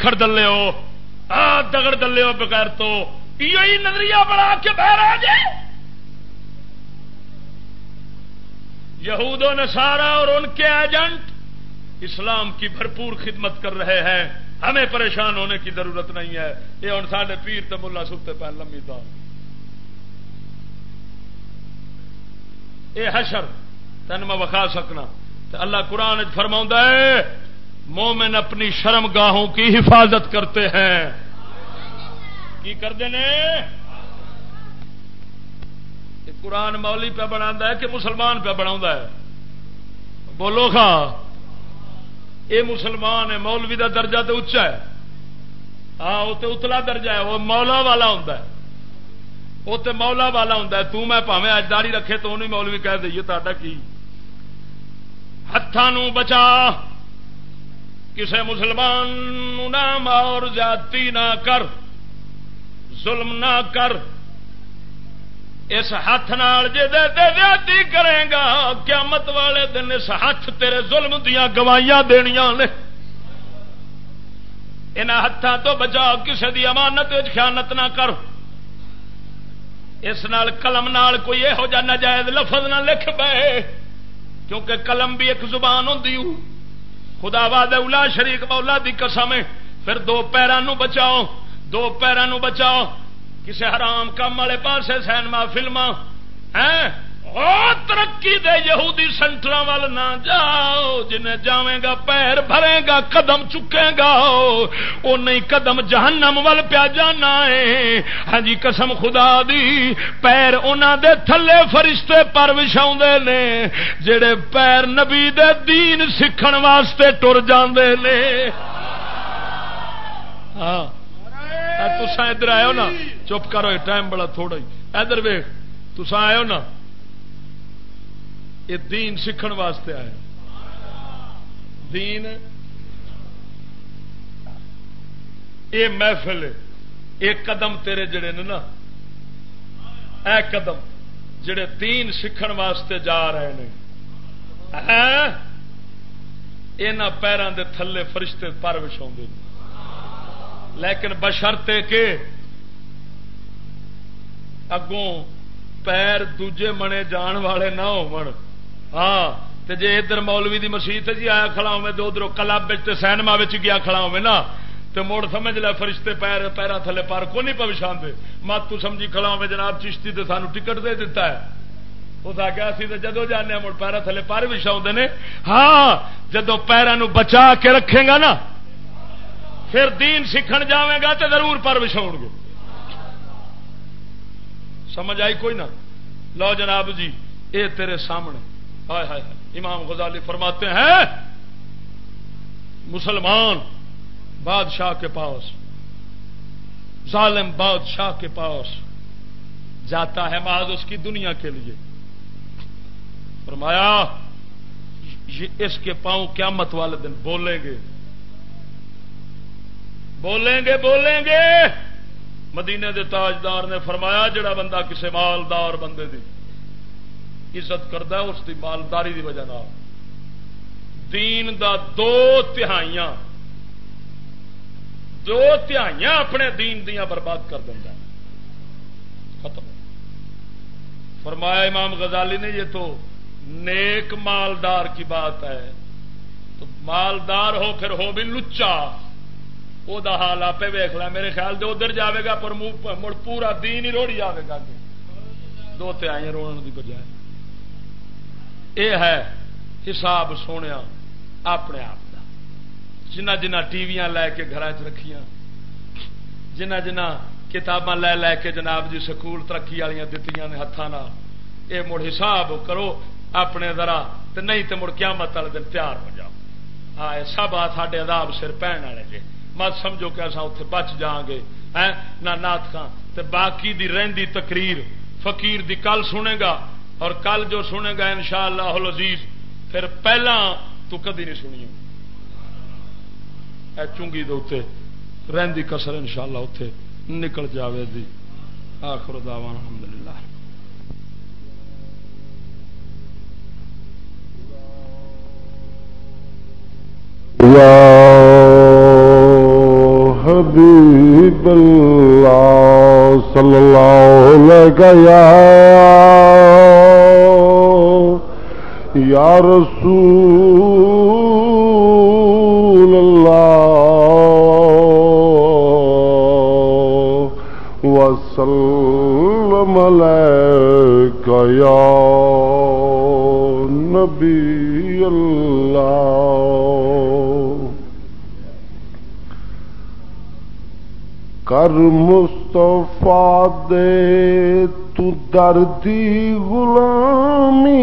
Speaker 1: کھڑ دلے ہو آ، دگڑ دلے ہو بغیر تو۔ یہ نظریہ بڑا کے بہ رہا جائے۔ یہود و نسارا اور ان کے ایجنٹ اسلام کی بھرپور خدمت کر رہے ہیں۔ ہمیں پریشان ہونے کی ضرورت نہیں ہے۔ یہ ہوں سارے پیر تو ملا ستے پہ لمبی دار یہ حشر تین میں وکھا سکنا۔ اللہ قرآن فرما ہے مومن اپنی شرم گاہوں کی حفاظت کرتے ہیں۔ کی کرتے ہیں؟ قرآن مولی پہ بنا ہے کہ مسلمان پہ بنا ہے۔ بولو خا یہ مسلمان ہے مولوی کا درجہ تو اچا ہے۔ ہاں وہ تو اتلا درجہ ہے وہ مولا والا ہوں وہ تو مولا والا ہوں تو میں پاوے رکھے تو انہیں مولوی کہہ دئیے تا کی؟ ہاتھوں بچا۔ کسے مسلمان نام اور جاتی نہ کر، ظلم نہ کر، اس ہاتھ نال کرے گا، قیامت والے دن اس ہاتھ تیرے ظلم دیا گوائیاں دنیا نے۔ ان ہاتھوں تو بچاؤ کسی دی امانت خیانت نہ کر۔ اس نال قلم نال کوئی یہو جہ نجائز لفظ نہ لکھ پے، کیونکہ قلم بھی ایک زبان ہوں خدا واد اولا شریک مولا دی قسم پھر دو پیروں بچاؤ، دو پیروں بچاؤ۔ کسی حرام کام والے پاس سینما فلما ترقی دے یہودی سینٹر وال نہ جاؤ، جنہیں جاویں گا پیر بھرے گا، قدم چکے گا۔ وہ نہیں قدم جہنم ول پیا جانا ہے۔ ہاں جی قسم خدا دی، پیر انہوں دے تھلے فرشتے پر وچھا نے، جڑے پیر نبی دے دین سیکھن واسطے ٹر جاندے نے۔ ہاں۔, ہاں، تسا ادھر آئے ہو نا۔ چپ کرو ٹائم بڑا تھوڑا ہی۔ ادھر ویخ تسا آئے ہو نا۔ یہ دین سیکھن واسطے آئے۔ دین، یہ محفل ایک قدم تیرے جڑے نے نا، اے قدم جڑے دین سیکھن واسطے جا رہے ہیں یہاں پیروں دے تھلے فرشتے پر وچھا لیکن بشرتے کے اگوں پیر دوجے منے جان والے نہ ہو ہاں جی ادھر مولوی دی مسیت جی آیا کھڑا ہوئے تو ادھر کلب سینما گیا کھڑا ہوئے نا تو مڑ سمجھ لے فرشتے پیر پیرا تھلے پار کو نہیں پوچھا مت تو سمجھی کھڑا ہوئے جناب چشتی تو سانو ٹکٹ دے دیتا ہے۔ اس آخیا اسی تو جدو جانے مڑ پیرا تھلے پر بچھا نے۔ ہاں جدو پیروں بچا کے رکھے گا نا، پھر دین سیکھن جاوے گا تو ضرور پر بچھاؤ گے۔ سمجھ آئی کوئی نہ؟ لو جناب جی اے تیرے سامنے۔ ہائے ہائے امام غزالی فرماتے ہیں، مسلمان بادشاہ کے پاس، ظالم بادشاہ کے پاس جاتا ہے محض اس کی دنیا کے لیے۔ فرمایا اس کے پاؤں قیامت والے دن بولیں گے۔ بولیں گے بولیں گے۔ مدینے دے تاجدار نے فرمایا، جڑا بندہ کسی مالدار بندے دی عزت کرتا ہے، اس کی مالداری دی وجہ دین دا دو تہائیاں۔ دو تہائیاں اپنے دین دیا برباد کر دینا ختم۔ فرمایا امام غزالی نے، یہ تو نیک مالدار کی بات ہے۔ تو مالدار ہو، پھر ہو بھی لچا۔ وہ حال آپ ویخ لا میرے خیال سے ادھر جائے گا، پر مڑ پورا دین ہی روڑی جائے گا دو تہائی رونے کی بجائے۔ یہ ہے حساب سونے اپنے آپ کا جنہ جنہ ٹی وی لے کے گھر چ رکھیاں، جنہ جنہ کتاباں لے لے کے جناب جی سکول ترقی والی دتیاں نے ہاتھوں یہ مڑ حساب کرو اپنے ذرا تو نہیں تو مڑ قیامت والے دن تیار ہو جاؤ۔ ہاں سب آ ساڈے عذاب سر پہن والے جی مت سمجھو کہ اصا اتنے بچ جاؤں گے نہ نات خان تے باقی دی رہندی تقریر فقیر دی کل سنے گا۔ اور کل جو سنے گا ان شاء اللہ عزیز پھر پہلا تو کدی نہیں سنی اے چونگی دے رہندی کسر ان شاء اللہ اتے نکل جاوے دی۔ آخر دعوان الحمدللہ۔
Speaker 2: یا حبیب اللہ۔ صلی اللہ علیہ یا رسول اللہ وسلم علیک یا نبی اللہ کر مصطفیٰ دے تو دردی غلامی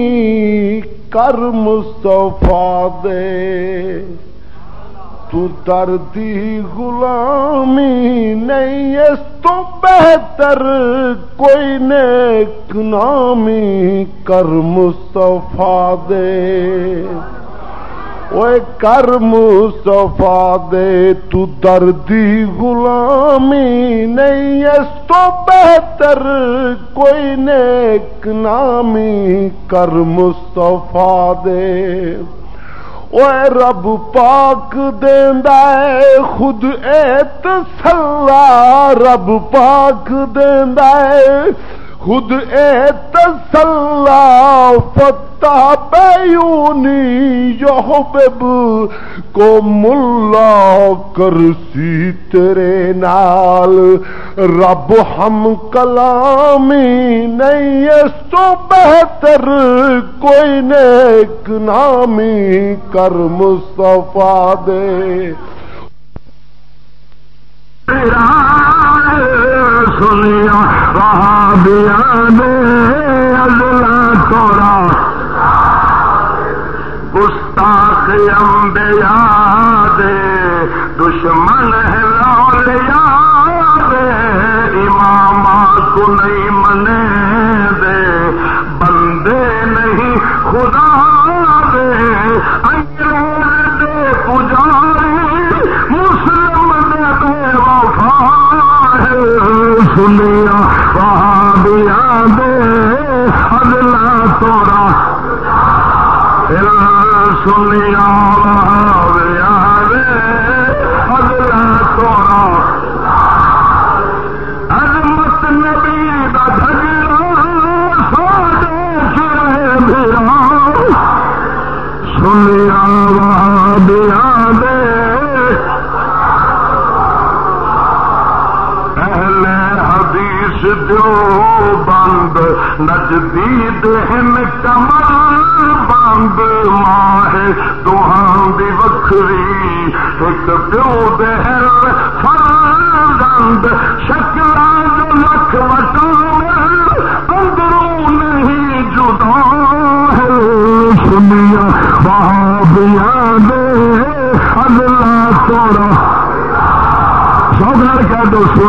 Speaker 2: کر مصطفیٰ دے تو دردی غلامی نہیں، اس تو بہتر کوئی نیک نامی کر مصطفیٰ دے۔ کر مصطفیٰ دے تو دردی غلامی نہیں اس تو بہتر کوئی نیک نامی کر مصطفیٰ دے۔ وہ رب پاک دیندا ہے، خود ایت سلا رب پاک دیندا ہے۔ خود اے تسلا فتح بیونی یحبب کو ملا کرسی تیرے نال۔ رب ہم کلامی نہیں اس تو بہتر کوئی نیک نامی کر مصطفیٰ دے۔ سنیا رہا دیا دے اگلا تورا۔ گستاخ امبیا دے دشمن ہے
Speaker 3: دہن کمل بند ماہ دوہاں دی وکھری، ایک پیو دہر فرزند شکلا جو لکھ وٹامل اندروں نہیں جدا ہے۔ سنیا بہادیا دے اللہ تورا۔ سو گھر کا دوستوں